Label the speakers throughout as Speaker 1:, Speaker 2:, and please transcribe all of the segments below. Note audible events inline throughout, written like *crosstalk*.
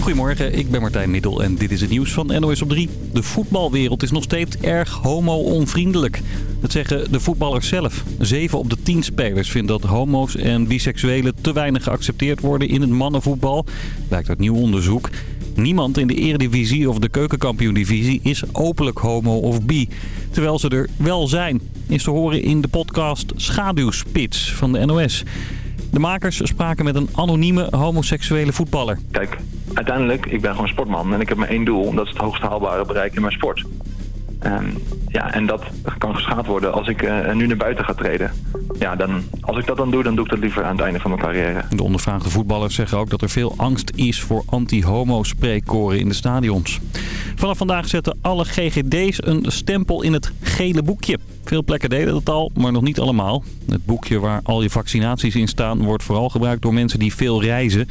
Speaker 1: Goedemorgen, ik ben Martijn Middel en dit is het nieuws van NOS op 3. De voetbalwereld is nog steeds erg homo-onvriendelijk. Dat zeggen de voetballers zelf. Zeven op de tien spelers vinden dat homo's en biseksuelen te weinig geaccepteerd worden in het mannenvoetbal. Blijkt uit nieuw onderzoek. Niemand in de eredivisie of de keukenkampioen-divisie is openlijk homo of bi. Terwijl ze er wel zijn. Is te horen in de podcast Schaduwspits van de NOS. De makers spraken met een anonieme homoseksuele voetballer.
Speaker 2: Kijk, uiteindelijk, ik ben gewoon sportman en ik heb maar één doel. Dat is het hoogst haalbare bereik in mijn sport. En, ja, en dat kan geschaad worden als ik uh, nu naar buiten ga treden. Ja, dan, als ik dat dan doe, dan doe ik dat liever aan het einde van mijn carrière.
Speaker 1: De ondervraagde voetballers zeggen ook dat er veel angst is voor anti-homo-spreekkoren in de stadions. Vanaf vandaag zetten alle GGD's een stempel in het gele boekje. Veel plekken deden dat al, maar nog niet allemaal. Het boekje waar al je vaccinaties in staan wordt vooral gebruikt door mensen die veel reizen.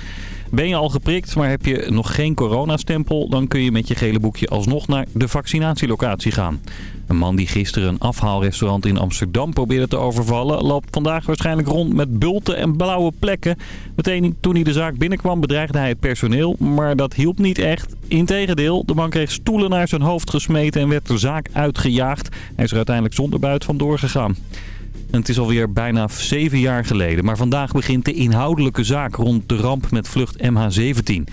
Speaker 1: Ben je al geprikt, maar heb je nog geen coronastempel... dan kun je met je gele boekje alsnog naar de vaccinatielocatie gaan. Een man die gisteren een afhaalrestaurant in Amsterdam probeerde te overvallen... loopt vandaag waarschijnlijk rond met bulten en blauwe plekken. Meteen toen hij de zaak binnenkwam bedreigde hij het personeel, maar dat hielp niet echt. Integendeel, de man kreeg stoelen naar zijn hoofd gesmeten en werd de zaak uitgejaagd. Hij is er uiteindelijk zonder buit van doorgegaan. Het is alweer bijna zeven jaar geleden. Maar vandaag begint de inhoudelijke zaak rond de ramp met vlucht MH17.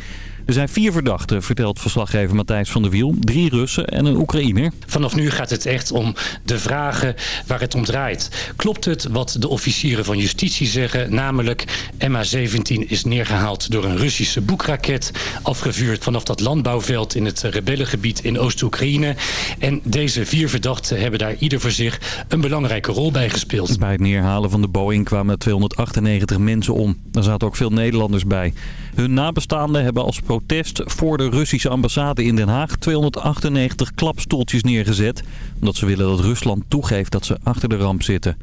Speaker 1: Er zijn vier verdachten, vertelt verslaggever Matthijs van der Wiel. Drie Russen en een Oekraïner.
Speaker 3: Vanaf nu gaat het echt om de vragen waar het om draait. Klopt het wat de officieren van justitie zeggen? Namelijk, MH17 is neergehaald door een Russische boekraket. Afgevuurd vanaf dat landbouwveld in het rebellengebied in Oost-Oekraïne. En deze vier verdachten hebben daar ieder voor zich een belangrijke rol bij gespeeld.
Speaker 1: Bij het neerhalen van de Boeing kwamen 298 mensen om. Er zaten ook veel Nederlanders bij. Hun nabestaanden hebben als protest voor de Russische ambassade in Den Haag 298 klapstoeltjes neergezet. Omdat ze willen dat Rusland toegeeft dat ze achter de ramp zitten.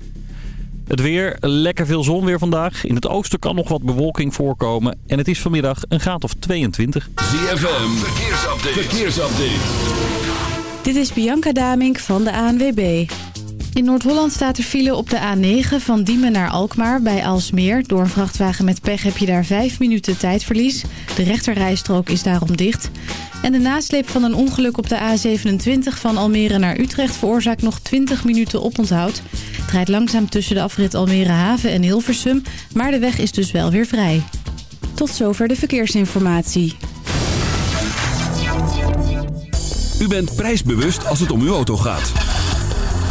Speaker 1: Het weer, lekker veel zon weer vandaag. In het oosten kan nog wat bewolking voorkomen. En het is vanmiddag een graad of 22.
Speaker 4: ZFM, verkeersupdate. verkeersupdate.
Speaker 5: Dit is Bianca Damink van de ANWB. In Noord-Holland staat er file op de A9 van Diemen naar Alkmaar bij Alsmeer. Door een vrachtwagen met pech heb je daar 5 minuten tijdverlies. De rechterrijstrook is daarom dicht. En de nasleep van een ongeluk op de A27 van Almere naar Utrecht veroorzaakt nog 20 minuten oponthoud. Het rijdt langzaam tussen de afrit Almere Haven en Hilversum, maar de weg is dus wel weer vrij. Tot zover de verkeersinformatie.
Speaker 4: U bent prijsbewust als het om uw auto gaat.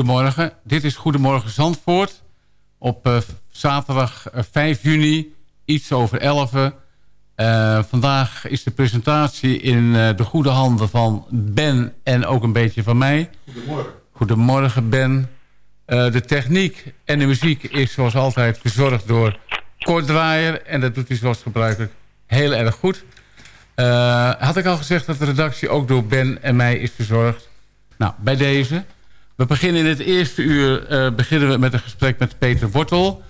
Speaker 6: Goedemorgen. Dit is Goedemorgen Zandvoort. Op eh, zaterdag eh, 5 juni, iets over 11. Eh, vandaag is de presentatie in eh, de goede handen van Ben en ook een beetje van mij. Goedemorgen. Goedemorgen Ben. Eh, de techniek en de muziek is zoals altijd verzorgd door Kort Draaier. En dat doet hij zoals gebruikelijk heel erg goed. Eh, had ik al gezegd dat de redactie ook door Ben en mij is verzorgd? Nou, bij deze. We beginnen in het eerste uur eh, beginnen we met een gesprek met Peter Wortel...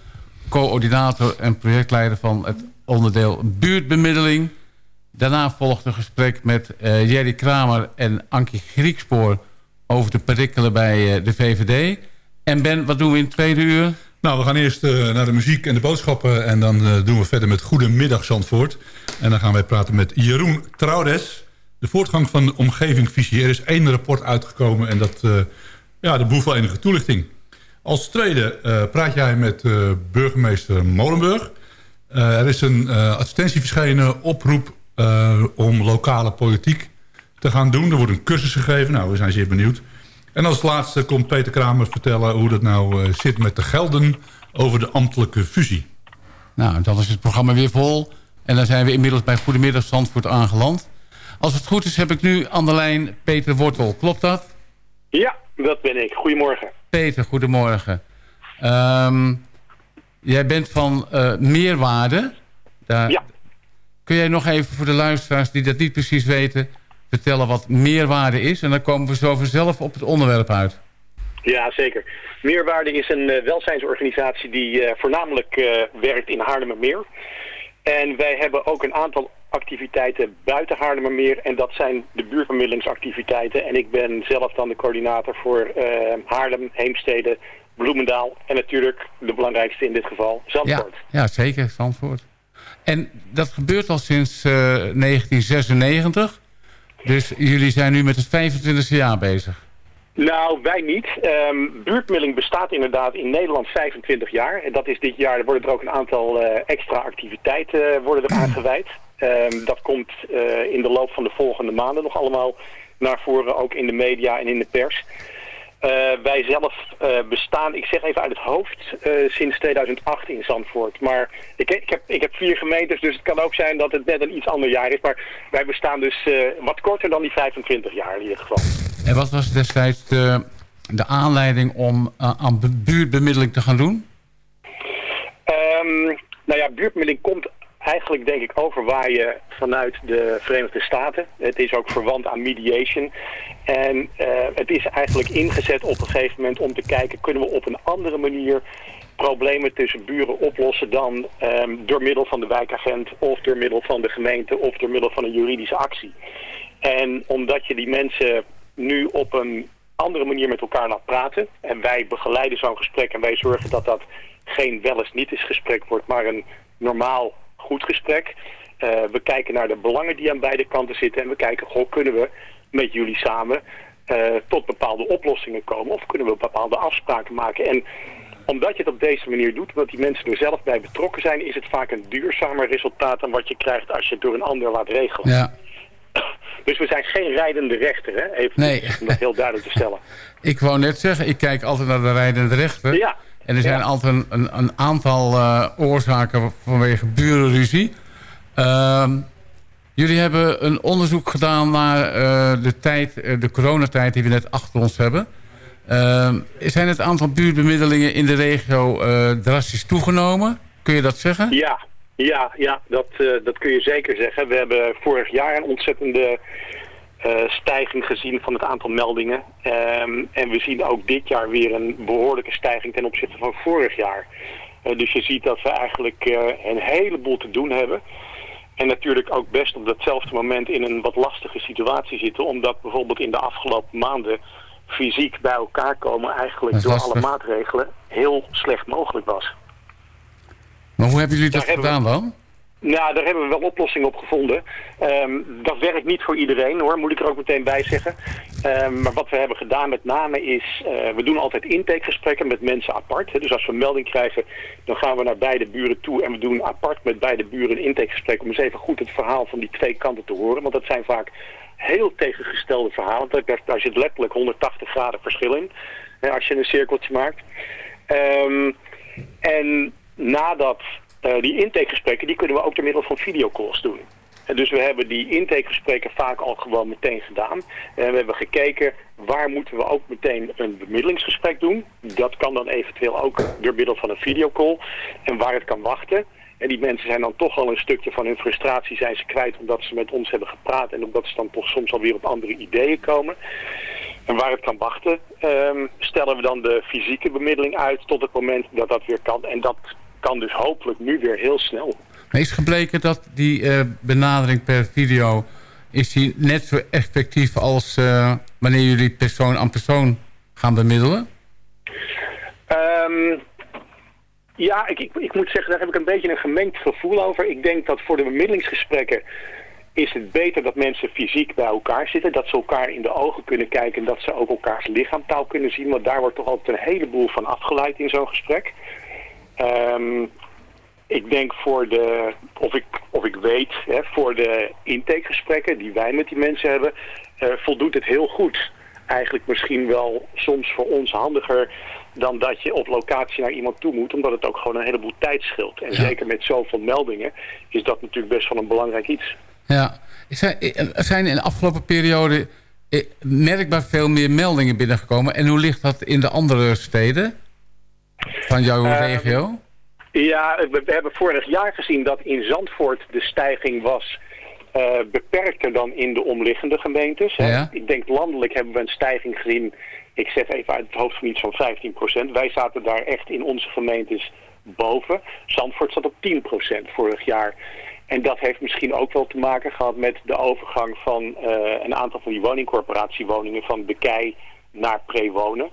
Speaker 6: coördinator en projectleider van het onderdeel buurtbemiddeling. Daarna volgt een gesprek met eh, Jerry Kramer en Ankie Griekspoor... over de perikelen bij eh, de VVD. En Ben, wat doen we in het tweede uur?
Speaker 7: Nou, we gaan eerst eh, naar de muziek en de boodschappen. En dan eh, doen we verder met Goedemiddag Zandvoort. En dan gaan wij praten met Jeroen Trouwdes. De voortgang van de omgevingvisie. Er is één rapport uitgekomen en dat, eh, ja, dat behoeft wel enige toelichting. Als tweede eh, praat jij met eh, burgemeester Molenburg. Eh, er is een eh, advertentie verschenen, oproep eh, om lokale politiek te gaan doen. Er wordt een cursus gegeven. Nou, we zijn zeer benieuwd. En als laatste komt Peter Kramer vertellen hoe dat nou eh, zit met de gelden over de ambtelijke fusie.
Speaker 6: Nou, dan is het programma weer vol. En dan zijn we inmiddels bij Goedemiddag Zandvoort aangeland. Als het goed is heb ik nu aan de lijn Peter Wortel. Klopt dat?
Speaker 8: Ja, dat ben ik. Goedemorgen.
Speaker 6: Peter, goedemorgen. Ehm, jij bent van eh, Meerwaarde. Daar...
Speaker 8: Ja.
Speaker 6: Kun jij nog even voor de luisteraars die dat niet precies weten... vertellen wat Meerwaarde is? En dan komen we zo vanzelf op het onderwerp uit.
Speaker 8: Ja, zeker. Meerwaarde is een eh, welzijnsorganisatie die eh, voornamelijk werkt in Haarlemmermeer. En wij hebben ook een aantal activiteiten buiten Haarlemmermeer. En dat zijn de buurtbemiddelingsactiviteiten. En ik ben zelf dan de coördinator voor eh, Haarlem, Heemstede, Bloemendaal. En natuurlijk de belangrijkste in dit geval, Zandvoort.
Speaker 6: ja, zeker, Zandvoort. En dat gebeurt al sinds eh, 1996. Dus jullie zijn nu met het 25e jaar bezig.
Speaker 8: Nou, wij niet. Buurtmiddeling bestaat inderdaad in Nederland 25 jaar. En dat is dit jaar, er worden er ook een aantal eh, extra activiteiten eh, worden er aangeweid. Ehm, dat komt eh, in de loop van de volgende maanden nog allemaal naar voren, ook in de media en in de pers. Eh, wij zelf eh, bestaan, ik zeg even uit het hoofd, sinds 2008 in Zandvoort. Maar ik, ik, heb, ik heb vier gemeentes, dus het kan ook zijn dat het net een iets ander jaar is. Maar wij bestaan dus wat korter dan die 25 jaar in ieder geval.
Speaker 6: En wat was destijds de, de aanleiding om aan bu- buurtbemiddeling te gaan doen?
Speaker 8: Ehm, nou ja, buurtmiddeling komt eigenlijk denk ik overwaaien vanuit de Verenigde Staten. Het is ook verwant aan mediation. En eh, het is eigenlijk ingezet op een gegeven moment om te kijken... kunnen we op een andere manier problemen tussen buren oplossen dan ehm, door middel van de wijkagent... of door middel van de gemeente of door middel van een juridische actie. En omdat je die mensen nu op een andere manier met elkaar laat praten... en wij begeleiden zo'n gesprek en wij zorgen dat dat geen wel eens niet eens gesprek wordt... maar een normaal goed gesprek. Eh, we kijken naar de belangen die aan beide kanten zitten... en we kijken, goh, kunnen we met jullie samen eh, tot bepaalde oplossingen komen... of kunnen we bepaalde afspraken maken... En omdat je het op deze manier doet, omdat die mensen er zelf bij betrokken zijn, is het vaak een duurzamer resultaat dan wat je krijgt als je het door een ander laat regelen.
Speaker 6: Ja, *clears throat*
Speaker 8: Dus we zijn geen rijdende rechter, hè? Even
Speaker 6: Nee.
Speaker 8: om dat heel duidelijk te stellen. *laughs*
Speaker 6: ik wou net zeggen, ik kijk altijd naar de rijdende rechter.
Speaker 8: Ja.
Speaker 6: En er zijn
Speaker 8: Ja.
Speaker 6: altijd een, een, een aantal eh, oorzaken vanwege burenruzie. Ehm, jullie hebben een onderzoek gedaan naar eh, de tijd, eh, de coronatijd die we net achter ons hebben. Ehm, zijn het aantal buurtbemiddelingen in de regio drastisch toegenomen? Kun je dat zeggen?
Speaker 8: Ja, ja, ja dat, dat kun je zeker zeggen. We hebben vorig jaar een ontzettende stijging gezien van het aantal meldingen. Ehm, en we zien ook dit jaar weer een behoorlijke stijging ten opzichte van vorig jaar. Eh, dus je ziet dat we eigenlijk eh, een heleboel te doen hebben. En natuurlijk ook best op datzelfde moment in een wat lastige situatie zitten. Omdat bijvoorbeeld in de afgelopen maanden fysiek bij elkaar komen eigenlijk door alle maatregelen heel slecht mogelijk was.
Speaker 6: Maar hoe hebben jullie dat
Speaker 8: Daar
Speaker 6: gedaan dan?
Speaker 8: Nou, daar hebben we wel oplossingen op gevonden. Ehm, dat werkt niet voor iedereen hoor, moet ik er ook meteen bij zeggen. Ehm, maar wat we hebben gedaan met name is, eh, we doen altijd intakegesprekken met mensen apart. Hè. Dus als we een melding krijgen, dan gaan we naar beide buren toe en we doen apart met beide buren een intakegesprek om eens even goed het verhaal van die twee kanten te horen. Want dat zijn vaak heel tegengestelde verhalen. Daar zit letterlijk 180 graden verschil in, hè, als je een cirkeltje maakt. Ehm, en nadat eh, die intakegesprekken, die kunnen we ook door middel van videocalls doen. En dus we hebben die intakegesprekken vaak al gewoon meteen gedaan. En we hebben gekeken waar moeten we ook meteen een bemiddelingsgesprek doen. Dat kan dan eventueel ook door middel van een videocall. En waar het kan wachten. En die mensen zijn dan toch al een stukje van hun frustratie zijn ze kwijt omdat ze met ons hebben gepraat. En omdat ze dan toch soms alweer op andere ideeën komen. En waar het kan wachten, ehm, stellen we dan de fysieke bemiddeling uit tot het moment dat dat weer kan. En dat kan dus hopelijk nu weer heel snel.
Speaker 6: Maar is gebleken dat die eh, benadering per video... is die net zo effectief als eh, wanneer jullie persoon aan persoon gaan bemiddelen?
Speaker 8: Ehm, ja, ik, ik, ik moet zeggen, daar heb ik een beetje een gemengd gevoel over. Ik denk dat voor de bemiddelingsgesprekken is het beter dat mensen fysiek bij elkaar zitten. Dat ze elkaar in de ogen kunnen kijken en dat ze ook elkaars lichaamtaal kunnen zien. Want daar wordt toch altijd een heleboel van afgeleid in zo'n gesprek. Ehm, ik denk voor de, of ik, of ik weet, hè, voor de intakegesprekken die wij met die mensen hebben, eh, voldoet het heel goed. Eigenlijk misschien wel soms voor ons handiger dan dat je op locatie naar iemand toe moet, omdat het ook gewoon een heleboel tijd scheelt. En zeker met zoveel meldingen is dat natuurlijk best wel een belangrijk iets.
Speaker 6: Ja. Er zijn, er zijn in de afgelopen periode eh, merkbaar veel meer meldingen binnengekomen. En hoe ligt dat in de andere steden van jouw
Speaker 8: Eh,
Speaker 6: regio?
Speaker 8: Ja, we, we hebben vorig jaar gezien dat in Zandvoort de stijging was eh, beperkter dan in de omliggende gemeentes. hè.
Speaker 6: Ja.
Speaker 8: Ik denk landelijk hebben we een stijging gezien, ik zeg even uit het hoofd van iets van 15%. Wij zaten daar echt in onze gemeentes boven. Zandvoort zat op 10% vorig jaar. En dat heeft misschien ook wel te maken gehad met de overgang van eh, een aantal van die woningcorporatiewoningen van de kei naar prewonen.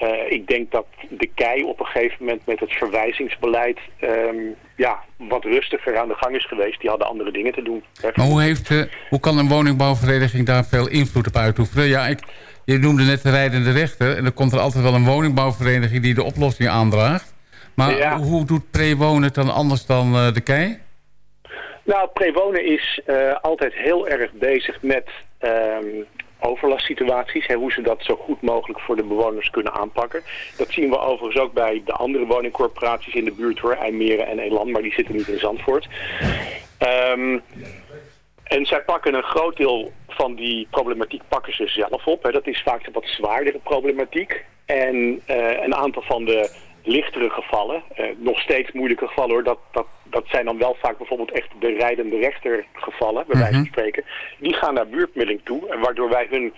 Speaker 8: Eh, ik denk dat de KEI op een gegeven moment met het verwijzingsbeleid ehm, ja, wat rustiger aan de gang is geweest. Die hadden andere dingen te doen.
Speaker 6: Maar hoe, heeft, eh, hoe kan een woningbouwvereniging daar veel invloed op uitoefenen? Ja, ik, je noemde net de rijdende rechter. En dan komt er altijd wel een woningbouwvereniging die de oplossing aandraagt. Maar
Speaker 8: Ja.
Speaker 6: hoe doet Prewonen het dan anders dan eh, de KEI?
Speaker 8: Nou, Prewonen is altijd heel erg bezig met ehm, overlastsituaties. Hè, hoe ze dat zo goed mogelijk voor de bewoners kunnen aanpakken. Dat zien we overigens ook bij de andere woningcorporaties in de buurt hoor. IJmeren en Elan, maar die zitten niet in Zandvoort. Ehm, en zij pakken een groot deel van die problematiek pakken ze zelf op. Hè. Dat is vaak de wat zwaardere problematiek. En eh, een aantal van de lichtere gevallen, eh, nog steeds moeilijke gevallen hoor, dat, dat, dat zijn dan wel vaak bijvoorbeeld echt de rijdende rechtergevallen, bij wijze van spreken. Die gaan naar buurtmiddeling toe, en waardoor wij hun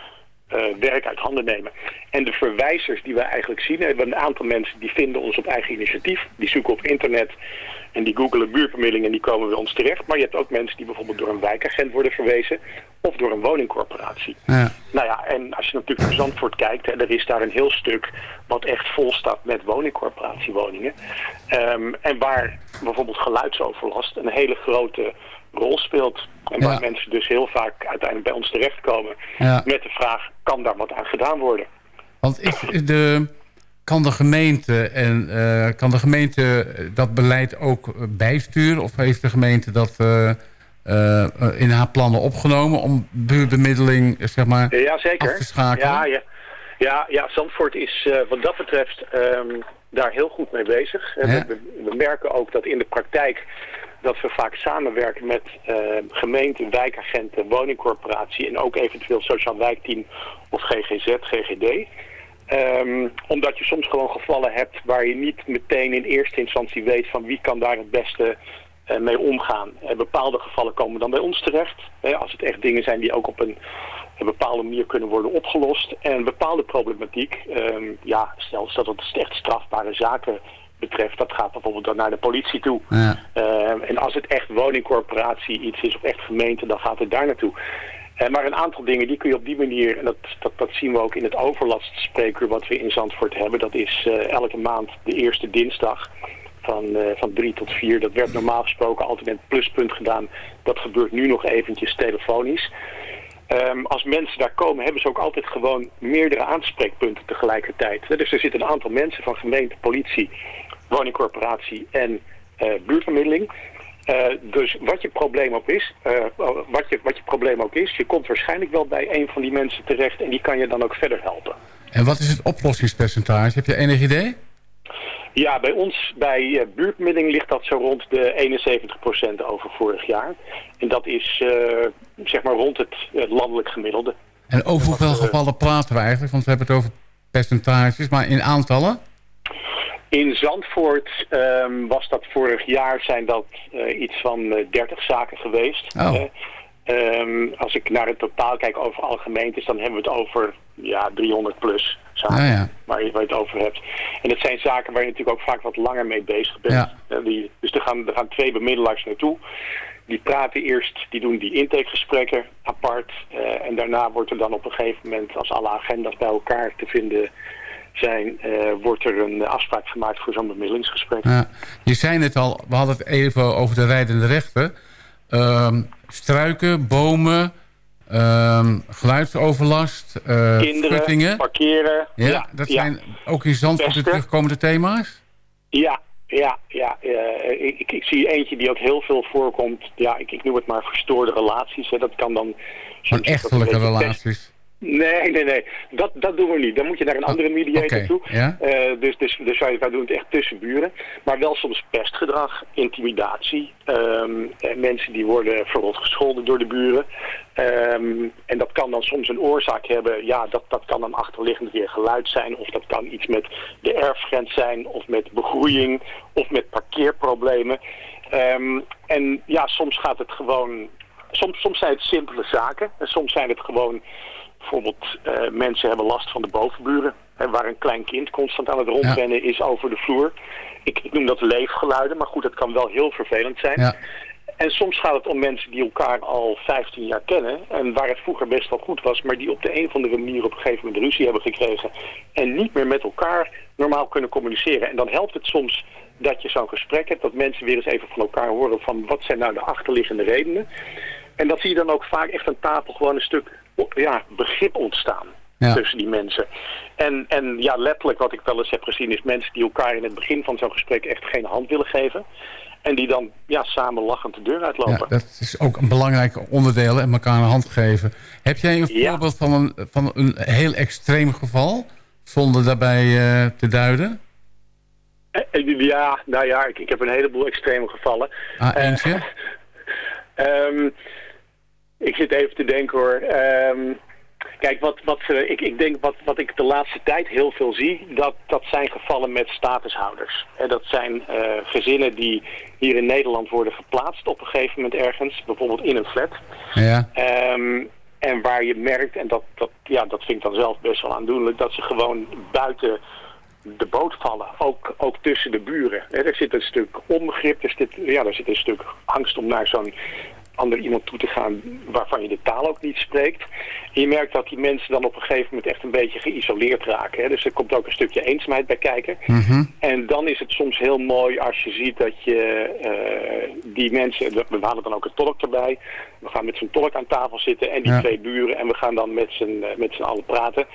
Speaker 8: werk uit handen nemen. En de verwijzers die wij eigenlijk zien, we hebben een aantal mensen die vinden ons op eigen initiatief. Die zoeken op internet en die googelen buurtbemiddeling en die komen bij ons terecht. Maar je hebt ook mensen die bijvoorbeeld door een wijkagent worden verwezen of door een woningcorporatie.
Speaker 6: Ja.
Speaker 8: Nou ja, en als je natuurlijk naar Zandvoort kijkt, hè, er is daar een heel stuk wat echt vol staat met woningcorporatiewoningen. Ehm, en waar bijvoorbeeld geluidsoverlast een hele grote rol speelt. En waar
Speaker 6: Ja.
Speaker 8: mensen dus heel vaak uiteindelijk bij ons terechtkomen
Speaker 6: Ja.
Speaker 8: met de vraag, kan daar wat aan gedaan worden?
Speaker 6: Want de, kan de gemeente en eh, kan de gemeente dat beleid ook bijsturen? Of heeft de gemeente dat eh, eh, in haar plannen opgenomen om buurtbemiddeling eh, zeg maar,
Speaker 8: Ja, zeker.
Speaker 6: af te schakelen?
Speaker 8: Ja, ja. Ja, ja, Zandvoort is wat dat betreft ehm, daar heel goed mee bezig.
Speaker 6: Ja.
Speaker 8: We, we merken ook dat in de praktijk dat we vaak samenwerken met eh, gemeenten, wijkagenten, woningcorporatie en ook eventueel sociaal wijkteam of GGZ, GGD. Ehm, omdat je soms gewoon gevallen hebt waar je niet meteen in eerste instantie weet van wie kan daar het beste eh, mee omgaan. Bepaalde gevallen komen dan bij ons terecht. Als het echt dingen zijn die ook op een, een bepaalde manier kunnen worden opgelost. En bepaalde problematiek, ehm, ja, stel dat het echt strafbare zaken betreft, dat gaat bijvoorbeeld dan naar de politie toe.
Speaker 6: Ja.
Speaker 8: Ehm, en als het echt woningcorporatie iets is of echt gemeente, dan gaat het daar naartoe. Eh, maar een aantal dingen die kun je op die manier, en dat, dat, dat zien we ook in het overlastspreekuur wat we in Zandvoort hebben. Dat is eh, elke maand de eerste dinsdag van, eh, van drie tot vier. Dat werd normaal gesproken altijd met pluspunt gedaan. Dat gebeurt nu nog eventjes telefonisch. Ehm, als mensen daar komen, hebben ze ook altijd gewoon meerdere aanspreekpunten tegelijkertijd. Dus er zitten een aantal mensen van gemeente, politie, woningcorporatie en eh, buurtbemiddeling. Eh, dus wat je probleem ook is, eh, wat, je, wat je probleem ook is, je komt waarschijnlijk wel bij een van die mensen terecht en die kan je dan ook verder helpen.
Speaker 6: En wat is het oplossingspercentage? Heb je enig idee?
Speaker 8: Ja, bij ons, bij eh, buurtbemiddeling ligt dat zo rond de 71% over vorig jaar. En dat is zeg maar rond het, het landelijk gemiddelde.
Speaker 6: En over hoeveel gevallen praten we eigenlijk? Want we hebben het over percentages, maar in aantallen?
Speaker 8: In Zandvoort ehm, was dat vorig jaar zijn dat eh, iets van eh, 30 zaken geweest.
Speaker 6: Oh.
Speaker 8: Eh, ehm, als ik naar het totaal kijk over alle gemeentes, dan hebben we het over ja, 300 plus zaken
Speaker 6: ja.
Speaker 8: Waar, je, waar je het over hebt. En dat zijn zaken waar je natuurlijk ook vaak wat langer mee bezig bent.
Speaker 6: Ja.
Speaker 8: Eh, die, dus er gaan, er gaan twee bemiddelaars naartoe. Die praten eerst, die doen die intakegesprekken apart. eh, en daarna wordt er dan op een gegeven moment, als alle agenda's bij elkaar te vinden zijn, eh, wordt er een afspraak gemaakt voor zo'n bemiddelingsgesprek.
Speaker 6: Ja. Je zei het al, we hadden het even over de rijdende rechter. Ehm, struiken, bomen, ehm, geluidsoverlast, eh
Speaker 8: Kinderen,
Speaker 6: schuttingen.
Speaker 8: parkeren.
Speaker 6: Ja, dat
Speaker 8: ja.
Speaker 6: zijn ook in Zandvoort de terugkomende thema's?
Speaker 8: Ja, ja, ja. ik, ik, zie eentje die ook heel veel voorkomt. Ja, ik, ik noem het maar verstoorde relaties. Hè. Dat kan dan...
Speaker 6: Van echtelijke relaties.
Speaker 8: Nee, nee, nee. Dat, dat doen we niet. Dan moet je naar een andere mediator toe.
Speaker 6: ja.
Speaker 8: Eh, dus dus, dus wij, wij doen het echt tussen buren. Maar wel soms pestgedrag, intimidatie. ehm, eh, mensen die worden verrot gescholden door de buren. Ehm, en dat kan dan soms een oorzaak hebben. Ja, dat, dat kan dan achterliggend weer geluid zijn. Of dat kan iets met de erfgrens zijn. Of met begroeiing. Of met parkeerproblemen. Ehm, en ja, soms gaat het gewoon... Soms, soms zijn het simpele zaken. En soms zijn het gewoon bijvoorbeeld eh, mensen hebben last van de bovenburen. Hè, waar een klein kind constant aan het rondrennen is over de vloer. Ik, ik noem dat leefgeluiden, maar goed, dat kan wel heel vervelend zijn.
Speaker 6: Ja.
Speaker 8: En soms gaat het om mensen die elkaar al 15 jaar kennen. En waar het vroeger best wel goed was. Maar die op de een of andere manier op een gegeven moment ruzie hebben gekregen. En niet meer met elkaar normaal kunnen communiceren. En dan helpt het soms dat je zo'n gesprek hebt. Dat mensen weer eens even van elkaar horen van wat zijn nou de achterliggende redenen. En dat zie je dan ook vaak echt aan tafel gewoon een stuk ja, begrip ontstaan.
Speaker 6: Ja.
Speaker 8: Tussen die mensen. En, en ja, letterlijk wat ik wel eens heb gezien is mensen die elkaar in het begin van zo'n gesprek echt geen hand willen geven. En die dan ja, samen lachend de deur uitlopen.
Speaker 6: Ja, dat is ook een belangrijk onderdeel en elkaar een hand geven. Heb jij een
Speaker 8: Ja.
Speaker 6: voorbeeld van een, van een heel extreem geval? Zonder daarbij eh, te duiden?
Speaker 8: Eh, eh, Ja, nou ja, ik, ik heb een heleboel extreme gevallen.
Speaker 6: Ah, eentje? *laughs*
Speaker 8: Ehm, ik zit even te denken hoor. Ehm, kijk, wat, wat, eh, ik, ik denk wat, wat ik de laatste tijd heel veel zie, dat, dat zijn gevallen met statushouders. En dat zijn eh, gezinnen die hier in Nederland worden geplaatst op een gegeven moment ergens, bijvoorbeeld in een flat.
Speaker 6: Ja.
Speaker 8: Ehm, en waar je merkt, en dat, dat, ja, dat vind ik dan zelf best wel aandoenlijk, dat ze gewoon buiten de boot vallen. Ook, ook tussen de buren. Er zit een stuk onbegrip, er zit, ja, er zit een stuk angst om naar zo'n ander iemand toe te gaan waarvan je de taal ook niet spreekt. En je merkt dat die mensen dan op een gegeven moment echt een beetje geïsoleerd raken. Hè. Dus er komt ook een stukje eenzaamheid bij kijken.
Speaker 6: Mhm.
Speaker 8: En dan is het soms heel mooi als je ziet dat je eh, die mensen, we halen dan ook een tolk erbij. We gaan met zo'n tolk aan tafel zitten en die
Speaker 6: Ja.
Speaker 8: twee buren en we gaan dan met z'n eh, met z'n allen praten.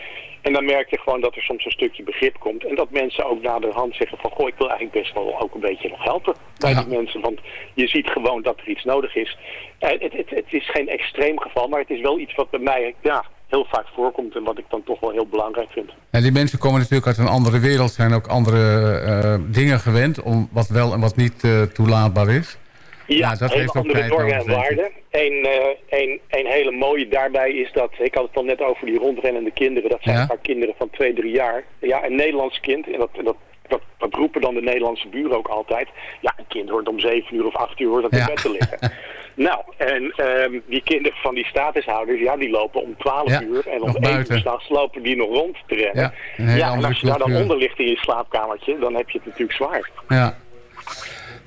Speaker 8: En dan merk je gewoon dat er soms een stukje begrip komt. En dat mensen ook naderhand zeggen van, goh, ik wil eigenlijk best wel ook een beetje nog helpen bij
Speaker 6: Ja.
Speaker 8: die mensen. Want je ziet gewoon dat er iets nodig is. Eh, het, het, het is geen extreem geval, maar het is wel iets wat bij mij ja, heel vaak voorkomt. En wat ik dan toch wel heel belangrijk vind.
Speaker 6: En die mensen komen natuurlijk uit een andere wereld, zijn ook andere eh, dingen gewend, om wat wel en wat niet eh, toelaatbaar is.
Speaker 8: Ja,
Speaker 6: dat heeft ook
Speaker 8: andere normen en waarden. Een, eh, een, een hele mooie daarbij is dat, ik had het al net over die rondrennende kinderen. Dat zijn
Speaker 6: Ja.
Speaker 8: een paar kinderen van twee, drie jaar. Ja, een Nederlands kind, en dat, dat, dat, dat roepen dan de Nederlandse buren ook altijd. Ja, een kind hoort om zeven uur of acht uur hoort dat in
Speaker 6: Ja.
Speaker 8: bed te liggen. *laughs* nou, en ehm, die kinderen van die statushouders, ja, die lopen om twaalf
Speaker 6: Ja,
Speaker 8: uur. En om
Speaker 6: nog
Speaker 8: één uur
Speaker 6: buiten.
Speaker 8: s'nachts lopen die nog rond te rennen.
Speaker 6: Ja,
Speaker 8: ja en als je daar dan onder ligt in je slaapkamertje, dan heb je het natuurlijk zwaar.
Speaker 6: Ja.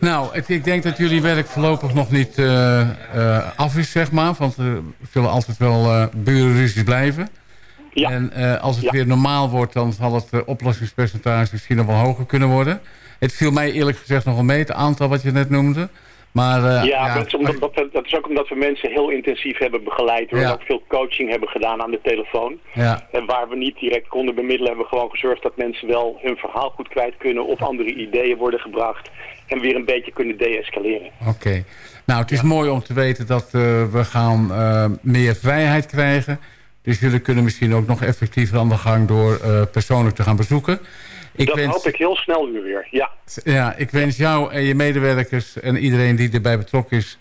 Speaker 6: Nou, het- ik denk dat jullie werk voorlopig nog niet eh, eh, af is, zeg maar. Want er zullen altijd wel eh burenruzies blijven.
Speaker 8: Ja.
Speaker 6: En als het
Speaker 8: Ja.
Speaker 6: weer normaal wordt, dan zal het oplossingspercentage misschien nog wel hoger kunnen worden. Het viel mij eerlijk gezegd nog wel mee, het aantal wat je net noemde. Maar,
Speaker 9: ja, dat, is omdat, dat, we- dat is ook omdat we mensen heel intensief hebben begeleid. hoor.
Speaker 6: Ja.
Speaker 9: Ook veel coaching hebben gedaan aan de telefoon.
Speaker 6: Ja.
Speaker 9: En waar we niet direct konden bemiddelen, hebben we gewoon gezorgd dat mensen wel hun verhaal goed kwijt kunnen, op andere ideeën worden gebracht en weer een beetje kunnen deescaleren.
Speaker 6: Oké. Nou, het is mooi om te weten dat eh, we gaan eh, meer vrijheid krijgen. Dus jullie kunnen misschien ook nog effectiever aan de gang door eh, persoonlijk te gaan bezoeken. Ik
Speaker 9: dat
Speaker 6: wens,
Speaker 9: hoop ik heel snel nu weer, ja.
Speaker 6: Ja, ik wens jou en je medewerkers en iedereen die erbij betrokken is...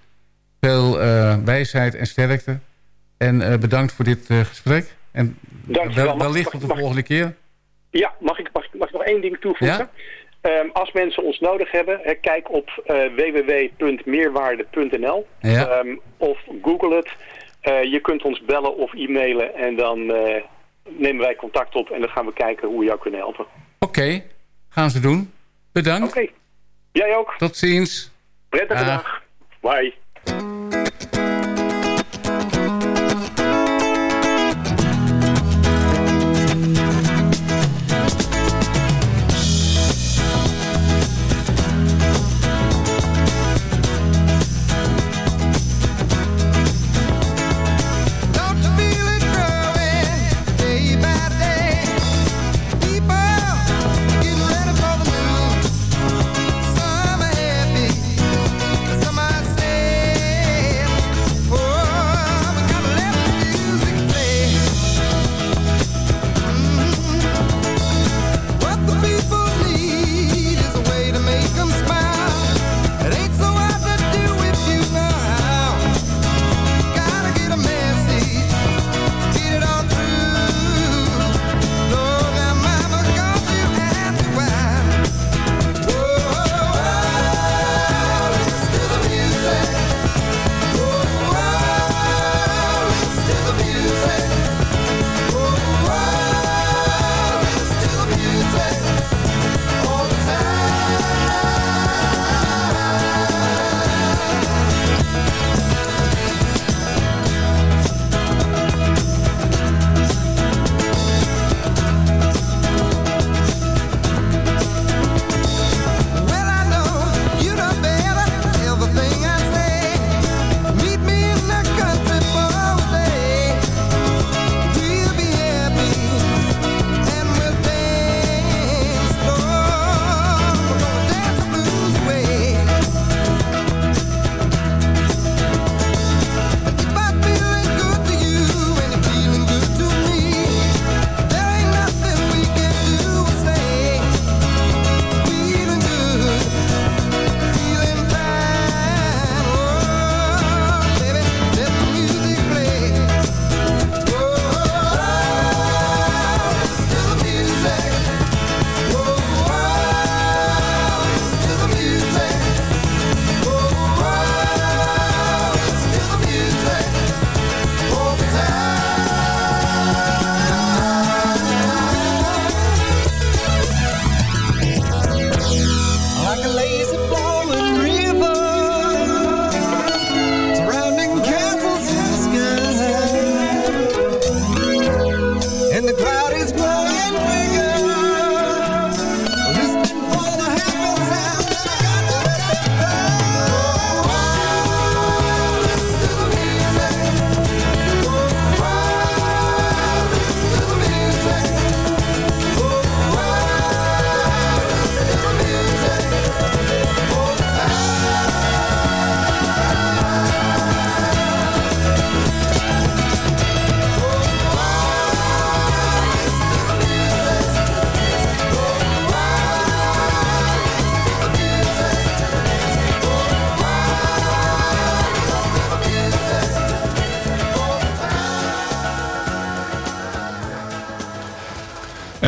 Speaker 6: veel wijsheid en sterkte. En bedankt voor dit gesprek. En
Speaker 9: Dankjewel.
Speaker 6: wellicht tot de volgende keer.
Speaker 9: Ja, mag ik, mag, ik- mag ik nog één ding toevoegen? Ehm, als mensen ons nodig hebben, kijk op eh, www.meerwaarde.nl
Speaker 6: Ja.
Speaker 9: Ehm, of google het. Eh, je kunt ons bellen of e-mailen en dan eh, nemen wij contact op en dan gaan we kijken hoe we jou kunnen helpen.
Speaker 6: Oké, gaan ze doen. Bedankt.
Speaker 9: Oké, jij ook.
Speaker 6: Tot ziens.
Speaker 9: Prettige
Speaker 6: Dag.
Speaker 9: dag. Bye.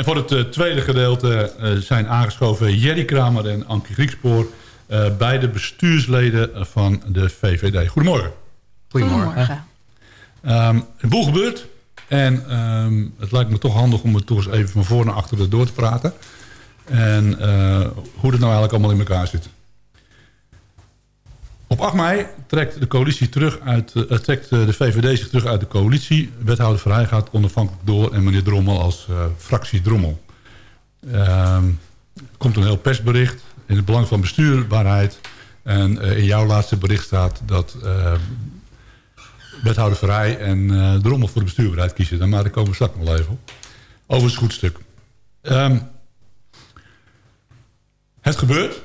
Speaker 7: En voor het eh, tweede gedeelte eh, zijn aangeschoven Jerry Kramer en Ankie Griekspoor... eh, beide bestuursleden van de VVD. Goedemorgen.
Speaker 10: Goedemorgen.
Speaker 7: Ehm, een boel gebeurd. En ehm, het lijkt me toch handig om het toch eens even van voor naar achter door te praten. En hoe het nou eigenlijk allemaal in elkaar zit. Op 8 mei trekt de coalitie terug uit, eh, trekt eh, de VVD zich terug uit de coalitie. Wethouder Vrij gaat onafhankelijk door en meneer Drommel als eh, fractie Drommel. Ehm, komt een heel persbericht in het belang van bestuurbaarheid. En in jouw laatste bericht staat dat eh, wethouder Verrij en Drommel voor de bestuurbaarheid kiezen. Maar daar komen we straks nog even op. Overigens goed stuk. Ehm, het gebeurt.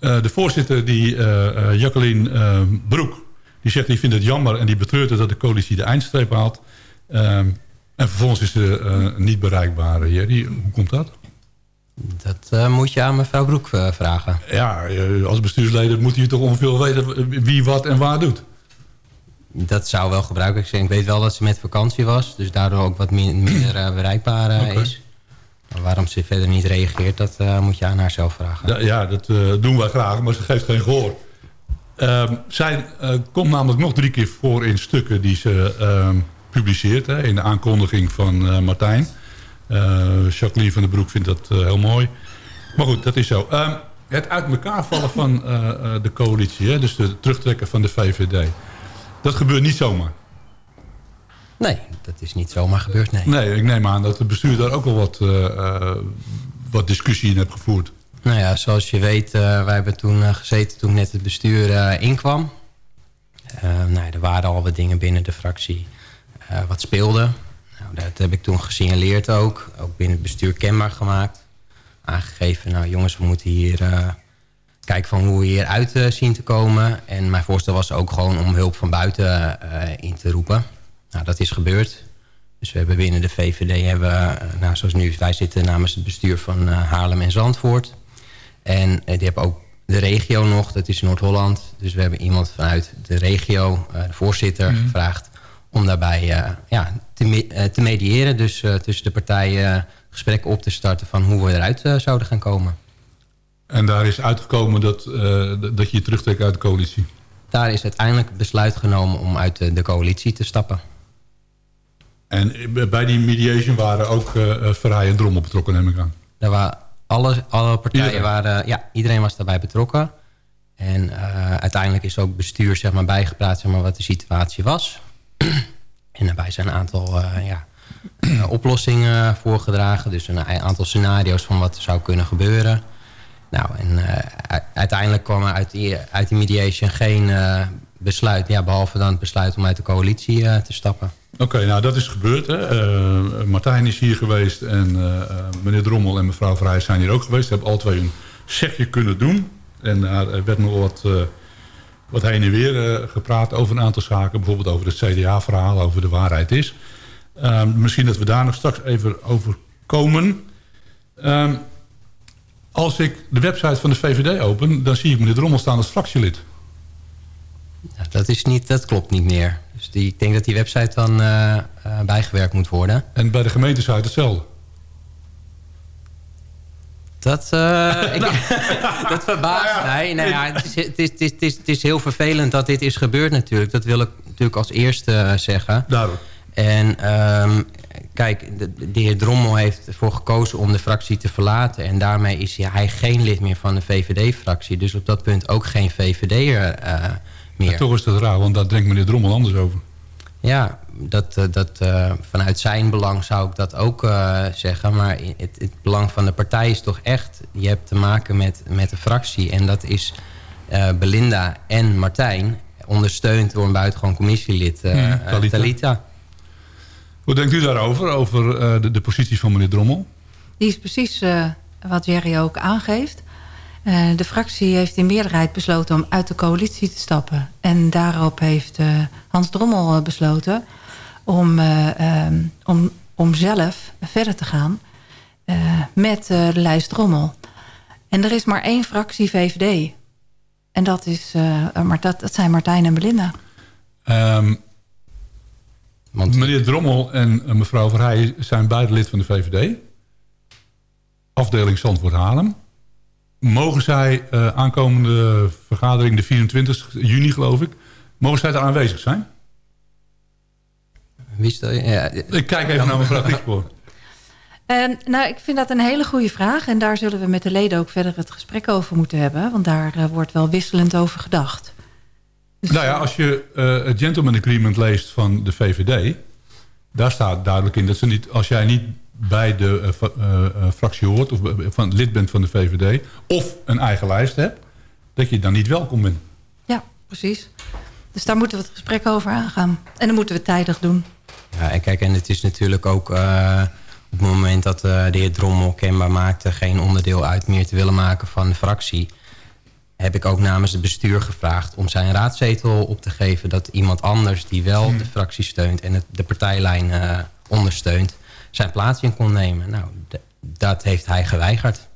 Speaker 7: Eh, de voorzitter, die, eh, eh, Jacqueline Broek, die zegt die vindt het jammer en die betreurt het dat de coalitie de eindstreep haalt. Ehm, en vervolgens is ze niet bereikbaar. Jerry, hoe komt dat?
Speaker 11: Dat moet je aan mevrouw Broek vragen.
Speaker 7: Ja, als bestuursleden moet je toch ongeveer weten wie wat en waar doet.
Speaker 11: Dat zou wel gebruikelijk zijn. Ik weet wel dat ze met vakantie was. Dus daardoor ook wat mi- minder bereikbaar is. Waarom ze verder niet reageert, dat eh, moet je aan haar zelf vragen.
Speaker 7: Ja, dat eh, doen wij graag, maar ze geeft geen gehoor. Ehm, zij eh, komt namelijk nog drie keer voor in stukken die ze ehm, publiceert. Hè, in de aankondiging van Martijn. Jacqueline van den Broek vindt dat heel mooi. Maar goed, dat is zo. Ehm, het uit elkaar vallen van de coalitie. Hè, dus de terugtrekken van de VVD. Dat gebeurt niet zomaar.
Speaker 11: Nee, dat is niet zomaar gebeurd, nee.
Speaker 7: Nee, ik neem aan dat het bestuur daar ook wel wat, eh, eh, wat discussie in heeft gevoerd.
Speaker 11: Nou ja, zoals je weet, eh, wij hebben toen gezeten toen net het bestuur inkwam. Nou, ja, er waren al wat dingen binnen de fractie wat speelden. Nou, dat heb ik toen gesignaleerd ook. Ook binnen het bestuur kenbaar gemaakt. Aangegeven, nou jongens, we moeten hier kijken van hoe we hieruit zien te komen. En mijn voorstel was ook gewoon om hulp van buiten in te roepen. Nou, dat is gebeurd. Dus we hebben binnen de VVD, hebben, eh, nou, zoals nu, wij zitten namens het bestuur van eh, Haarlem en Zandvoort. En eh, die hebben ook de regio nog, dat is Noord-Holland. Dus we hebben iemand vanuit de regio, de voorzitter, gevraagd om daarbij ja, te, me- te mediëren. Dus tussen de partijen gesprekken op te starten van hoe we eruit zouden gaan komen.
Speaker 7: En daar is uitgekomen dat, dat je je terugtrekt uit de coalitie.
Speaker 11: Daar is uiteindelijk besluit genomen om uit de, de coalitie te stappen.
Speaker 7: En bij die mediation waren ook eh eh, Verheij en Drommel betrokken, neem ik aan.
Speaker 11: Daar waren alle, alle partijen
Speaker 7: Iedereen?
Speaker 11: waren, ja, iedereen was daarbij betrokken. En eh, uiteindelijk is ook bestuur zeg maar, bijgepraat zeg maar, wat de situatie was. *clears throat* en daarbij zijn een aantal ja, oplossingen voorgedragen. Dus een aantal scenario's van wat er zou kunnen gebeuren. Nou, en uiteindelijk kwam er uit die, uit die mediation geen besluit. Ja, behalve dan het besluit om uit de coalitie eh, te stappen.
Speaker 7: Oké, nou dat is gebeurd. Hè. Eh, Martijn is hier geweest en eh, meneer Drommel en mevrouw Verheij zijn hier ook geweest. Ze hebben alle twee een zegje kunnen doen. En daar werd nog wat, wat heen en weer gepraat over een aantal zaken. Bijvoorbeeld over het CDA-verhaal, over de waarheid is. Eh, misschien dat we daar nog straks even over komen. Ehm, als ik de website van de VVD open, dan zie ik meneer Drommel staan als fractielid.
Speaker 11: Nou, dat, is niet, dat klopt niet meer. Dus die, ik denk dat die website dan eh, eh, bijgewerkt moet worden.
Speaker 7: En bij de gemeentesite hetzelfde.
Speaker 11: Dat, eh, *laughs* ik, *laughs* dat verbaast mij. Nou ja, het, is, het, is, het, is, het, is, heel vervelend dat dit is gebeurd natuurlijk. Dat wil ik natuurlijk als eerste zeggen.
Speaker 7: Daarom.
Speaker 11: En ehm, kijk, de, de heer Drommel heeft ervoor gekozen om de fractie te verlaten. En daarmee is hij, geen lid meer van de VVD-fractie. Dus op dat punt ook geen VVD'er meer.
Speaker 7: Toch is dat raar, want daar denkt meneer Drommel anders over.
Speaker 11: Ja, dat, eh, dat, eh, vanuit zijn belang zou ik dat ook eh, zeggen. Maar het, het belang van de partij is toch echt... je hebt te maken met, met de fractie. En dat is eh, Belinda en Martijn... ondersteund door een buitengewoon commissielid, eh
Speaker 7: Hmm,
Speaker 11: eh,
Speaker 7: Talita.
Speaker 11: Talita.
Speaker 7: Hoe denkt u daarover, over eh, de, de positie van meneer Drommel?
Speaker 10: Die is precies eh, wat Jerry ook aangeeft. Eh, de fractie heeft in meerderheid besloten om uit de coalitie te stappen. En daarop heeft eh, Hans Drommel eh, besloten om, eh, ehm, om, om zelf verder te gaan eh, met eh, de lijst Drommel. En er is maar één fractie VVD. En dat, is, eh, maar dat, dat zijn Martijn en Belinda.
Speaker 7: Ehm,
Speaker 11: Want
Speaker 7: meneer Drommel en mevrouw Verheij zijn beide lid van de VVD. Afdeling Zandvoort Haarlem. Mogen zij eh, aankomende vergadering, de 24 juni geloof ik... mogen zij daar aanwezig zijn?
Speaker 11: wie stel je? Ja,
Speaker 7: Ik kijk even naar mevrouw Griekspoor.
Speaker 10: En, nou, ik vind dat een hele goede vraag. En daar zullen we met de leden ook verder het gesprek over moeten hebben. Want daar eh, wordt wel wisselend over gedacht. Dus,
Speaker 7: Nou ja, als je eh, het gentleman agreement leest van de VVD... daar staat duidelijk in dat ze niet, als jij niet bij de eh, eh, eh, fractie hoort... of van lid bent van de VVD... of een eigen lijst hebt... dat je dan niet welkom bent.
Speaker 10: Ja, precies. Dus daar moeten we het gesprek over aangaan. En dan moeten we tijdig doen.
Speaker 11: Ja, en kijk, en het is natuurlijk ook eh, op het moment dat eh, de heer Drommel kenbaar maakte... geen onderdeel uit meer te willen maken van de fractie... heb ik ook namens het bestuur gevraagd om zijn raadzetel op te geven... dat iemand anders die wel de fractie steunt en het, de partijlijn eh, ondersteunt... zijn plaats in kon nemen. Nou, dat heeft hij geweigerd.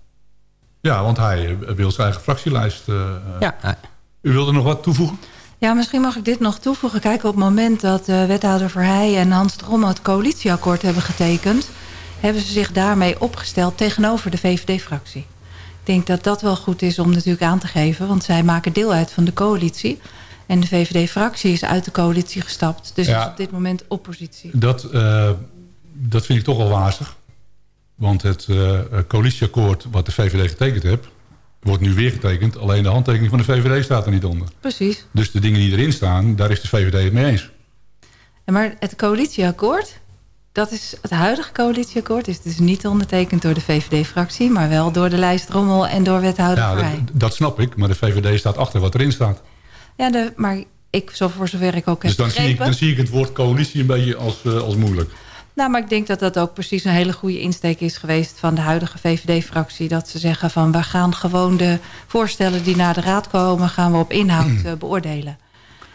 Speaker 7: Ja, want hij eh, wil zijn eigen fractielijst. eh, eh.
Speaker 11: Ja,
Speaker 7: U wilde nog wat toevoegen?
Speaker 10: Ja, misschien mag ik dit nog toevoegen. Kijk, op het moment dat eh, wethouder Verheij en Hans Drommel het coalitieakkoord hebben getekend... hebben ze zich daarmee opgesteld tegenover de VVD-fractie. Ik denk dat dat wel goed is om natuurlijk aan te geven... want zij maken deel uit van de coalitie. En de VVD-fractie is uit de coalitie gestapt. Dus
Speaker 7: Ja.
Speaker 10: is op dit moment oppositie.
Speaker 7: Dat, eh, dat vind ik toch wel wazig. Want het eh, coalitieakkoord wat de VVD getekend heeft... wordt nu weer getekend. Alleen de handtekening van de VVD staat er niet onder.
Speaker 10: Precies.
Speaker 7: Dus de dingen die erin staan, daar is de VVD het mee eens.
Speaker 10: En Maar het coalitieakkoord, dat is het huidige coalitieakkoord... is dus niet ondertekend door de VVD-fractie... maar wel door de lijst Drommel en door wethouder
Speaker 7: Ja, dat, dat snap ik. Maar de VVD staat achter wat erin staat.
Speaker 10: Ja, de, maar ik, zo voor zover ik ook
Speaker 7: Dus
Speaker 10: heb
Speaker 7: dan zie, ik, dan zie ik het woord coalitie een beetje als, eh, als moeilijk.
Speaker 10: Nou, maar ik denk dat dat ook precies een hele goede insteek is geweest... van de huidige VVD-fractie. Dat ze zeggen van, we gaan gewoon de voorstellen die naar de raad komen... gaan we op inhoud eh, beoordelen.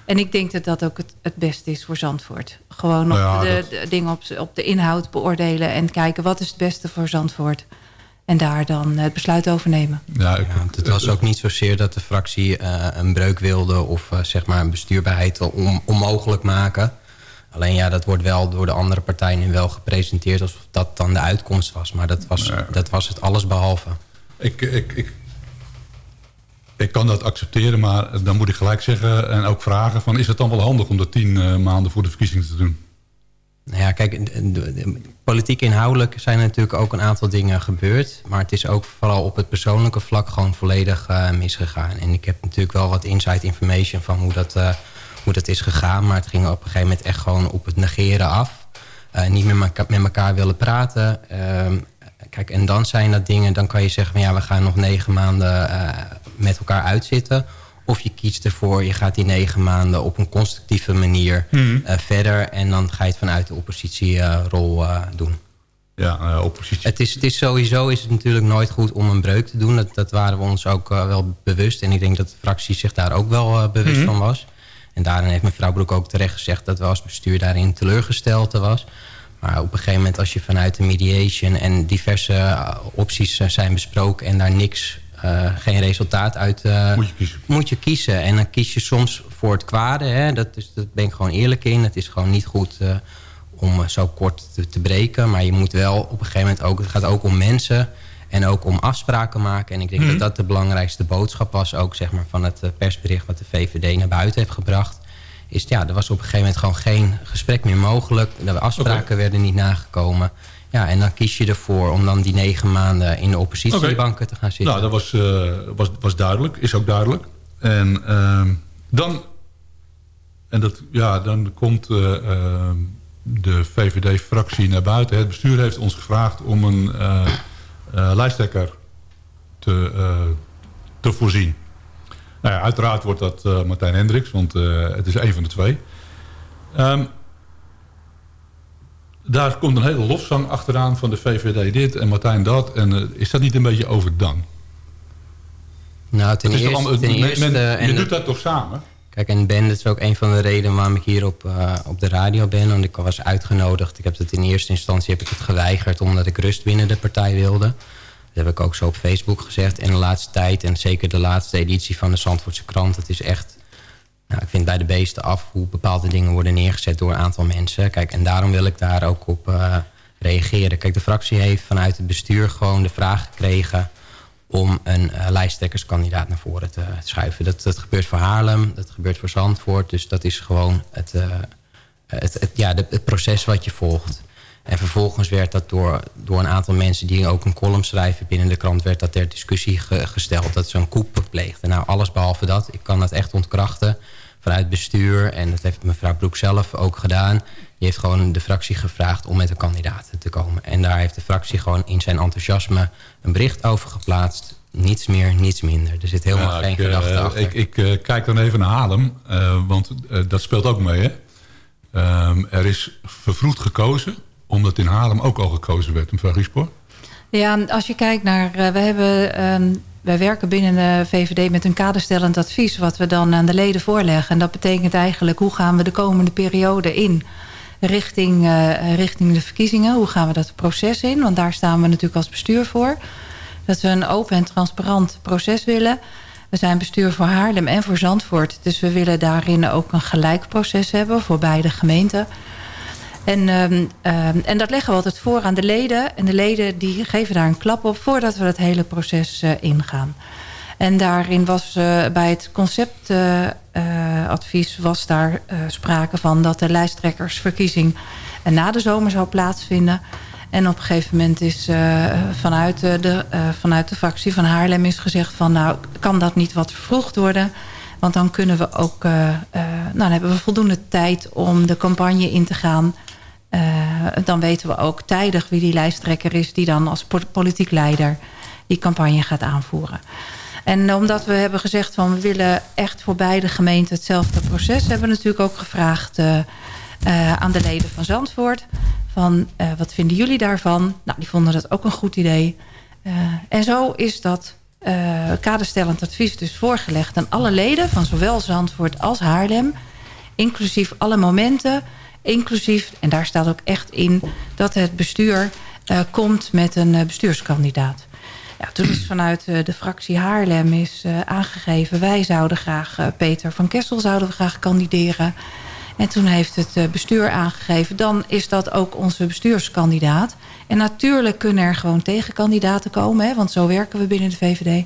Speaker 10: En ik denk dat dat ook het, het beste is voor Zandvoort. Gewoon op
Speaker 7: Ja,
Speaker 10: de,
Speaker 7: dat-
Speaker 10: de dingen op, op de inhoud beoordelen... en kijken wat is het beste voor Zandvoort. En daar dan het besluit over nemen.
Speaker 7: Ja, ik,
Speaker 11: Ja, het was ook niet zozeer dat de fractie eh, een breuk wilde... of eh, zeg maar een bestuurbaarheid on, onmogelijk maken. Alleen ja, dat wordt wel door de andere partijen nu wel gepresenteerd... alsof dat dan de uitkomst was. Maar dat was, dat was het allesbehalve.
Speaker 7: ik, ik, ik, ik kan dat accepteren, maar dan moet ik gelijk zeggen... en ook vragen, van, is het dan wel handig om dat tien eh, maanden voor de verkiezingen te doen?
Speaker 11: Nou ja, kijk, politiek inhoudelijk zijn er natuurlijk ook een aantal dingen gebeurd. Maar het is ook vooral op het persoonlijke vlak gewoon volledig eh, misgegaan. En ik heb natuurlijk wel wat inside information van hoe dat, eh, hoe dat is gegaan. Maar het ging op een gegeven moment echt gewoon op het negeren af. Eh, niet met, elkaar- met elkaar willen praten. Ehm, kijk, en dan zijn dat dingen, dan kan je zeggen van ja, we gaan nog negen maanden eh, met elkaar uitzitten. Of je kiest ervoor, je gaat die negen maanden op een constructieve manier
Speaker 7: Mhm.
Speaker 11: eh, verder. En dan ga je het vanuit de oppositierol eh doen.
Speaker 7: Ja, oppositie.
Speaker 11: Het is, het is sowieso is het natuurlijk nooit goed om een breuk te doen. Dat, dat waren we ons ook wel bewust. En ik denk dat de fractie zich daar ook wel bewust
Speaker 7: Mhm.
Speaker 11: van was. En daarin heeft mevrouw Broek ook terecht gezegd... dat we als bestuur daarin teleurgesteld was. Maar op een gegeven moment als je vanuit de mediation... en diverse eh, opties eh, zijn besproken... en daar niks, eh, geen resultaat uit...
Speaker 7: Moet je kiezen.
Speaker 11: moet je kiezen. En dan kies je soms voor het kwade. Hè? Dat, is, dat ben ik gewoon eerlijk in. Het is gewoon niet goed om zo kort te, te breken. Maar je moet wel op een gegeven moment ook... Het gaat ook om mensen en ook om afspraken maken. En ik denk
Speaker 7: Mhm.
Speaker 11: dat dat de belangrijkste boodschap was... ook zeg maar, van het eh, persbericht wat de VVD naar buiten heeft gebracht. Is ja, er was op een gegeven moment gewoon geen gesprek meer mogelijk. De afspraken werden niet nagekomen. Ja, en dan kies je ervoor om dan die negen maanden in de oppositiebanken te gaan zitten.
Speaker 7: Nou, dat was, eh, was, was duidelijk. Is ook duidelijk. En ehm, dan... En dat, ja, dan komt eh, ehm, de VVD-fractie naar buiten. Het bestuur heeft ons gevraagd om een lijsttrekker te, eh, te voorzien. Nou ja, uiteraard wordt dat eh, Martijn Hendricks, want eh, het is een van de twee. Ehm, daar komt een hele lofzang achteraan van de VVD dit en Martijn dat. En eh, is dat niet een beetje overdone?
Speaker 11: Nou, ten
Speaker 7: Het is toch
Speaker 11: eerste,
Speaker 7: men- je doet dat toch samen?
Speaker 11: Kijk, en Ben, dat is ook een van de redenen waarom ik hier op, eh, op de radio ben. Want ik was uitgenodigd. Ik heb het in eerste instantie heb ik het geweigerd... omdat ik rust binnen de partij wilde. Dat heb ik ook zo op Facebook gezegd. En de laatste tijd, en zeker de laatste editie van de Zandvoortse krant... het is echt, nou, ik vind bij de beesten af... hoe bepaalde dingen worden neergezet door een aantal mensen. Kijk, en daarom wil ik daar ook op eh, reageren. Kijk, de fractie heeft vanuit het bestuur gewoon de vraag gekregen om een eh, lijsttrekkerskandidaat naar voren te schuiven. Dat, dat gebeurt voor Haarlem, dat gebeurt voor Zandvoort. Dus dat is gewoon het, eh, het, ja, het proces wat je volgt. En vervolgens werd dat door, door een aantal mensen... die ook een column schrijven binnen de krant... werd dat ter discussie ge- gesteld dat ze een koep gepleegd. Nou, alles behalve dat. Ik kan dat echt ontkrachten vanuit bestuur. En dat heeft mevrouw Broek zelf ook gedaan. Die heeft gewoon de fractie gevraagd om met een kandidaat te komen. En daar heeft de fractie gewoon in zijn enthousiasme een bericht over geplaatst. Niets meer, niets minder. Er zit helemaal
Speaker 7: Ja,
Speaker 11: geen
Speaker 7: ik, eh,
Speaker 11: gedachte achter.
Speaker 7: Ik, ik eh, kijk dan even naar Haarlem, eh, want dat speelt ook mee. Hè? Ehm, er is vervroegd gekozen, omdat in Haarlem ook al gekozen werd, mevrouw Griespoor.
Speaker 10: Ja, als je kijkt naar... eh, we hebben, ehm, wij werken binnen de VVD met een kaderstellend advies... wat we dan aan de leden voorleggen. En dat betekent eigenlijk hoe gaan we de komende periode in... richting, eh, richting de verkiezingen. Hoe gaan we dat proces in? Want daar staan we natuurlijk als bestuur voor. Dat we een open en transparant proces willen. We zijn bestuur voor Haarlem en voor Zandvoort. Dus we willen daarin ook een gelijk proces hebben... voor beide gemeenten. En, ehm, ehm, en dat leggen we altijd voor aan de leden. En de leden die geven daar een klap op voordat we het hele proces eh, ingaan. En daarin was eh, bij het conceptadvies was daar eh, sprake van dat de lijsttrekkersverkiezing eh, na de zomer zou plaatsvinden. En op een gegeven moment is eh, vanuit, eh, de, eh, vanuit de fractie van Haarlem is gezegd van nou kan dat niet wat vervroegd worden. Want dan kunnen we ook, eh, eh, nou, dan hebben we voldoende tijd om de campagne in te gaan. Eh, dan weten we ook tijdig wie die lijsttrekker is... die dan als po- politiek leider die campagne gaat aanvoeren. En omdat we hebben gezegd van we willen echt voor beide gemeenten hetzelfde proces... hebben we natuurlijk ook gevraagd eh, eh, aan de leden van Zandvoort... van eh, wat vinden jullie daarvan? Nou, die vonden dat ook een goed idee. En zo is dat kaderstellend advies dus voorgelegd aan alle leden... van zowel Zandvoort als Haarlem, inclusief alle momenten... inclusief, en daar staat ook echt in... dat het bestuur komt met een bestuurskandidaat. Ja, toen is vanuit eh, de fractie Haarlem is eh, aangegeven... wij zouden graag, eh, Peter van Kessel zouden we graag kandideren... En toen heeft het bestuur aangegeven... dan is dat ook onze bestuurskandidaat. En natuurlijk kunnen er gewoon tegenkandidaten komen... Hè, want zo werken we binnen de VVD.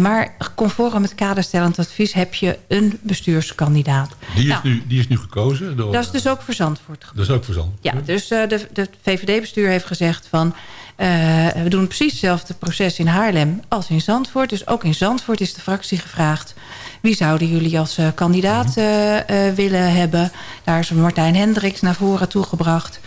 Speaker 10: Maar conform het kaderstellend advies... heb je een bestuurskandidaat.
Speaker 7: Die is,
Speaker 10: Nou,
Speaker 7: nu, die is nu gekozen. Door,
Speaker 10: dat is dus ook voor Zandvoort.
Speaker 7: dat is ook verzand.
Speaker 10: Ja, dus de, de VVD-bestuur heeft gezegd van... eh, we doen precies hetzelfde proces in Haarlem als in Zandvoort. Dus ook in Zandvoort is de fractie gevraagd... wie zouden jullie als eh, kandidaat eh, eh, willen hebben? Daar is Martijn Hendricks naar voren toegebracht.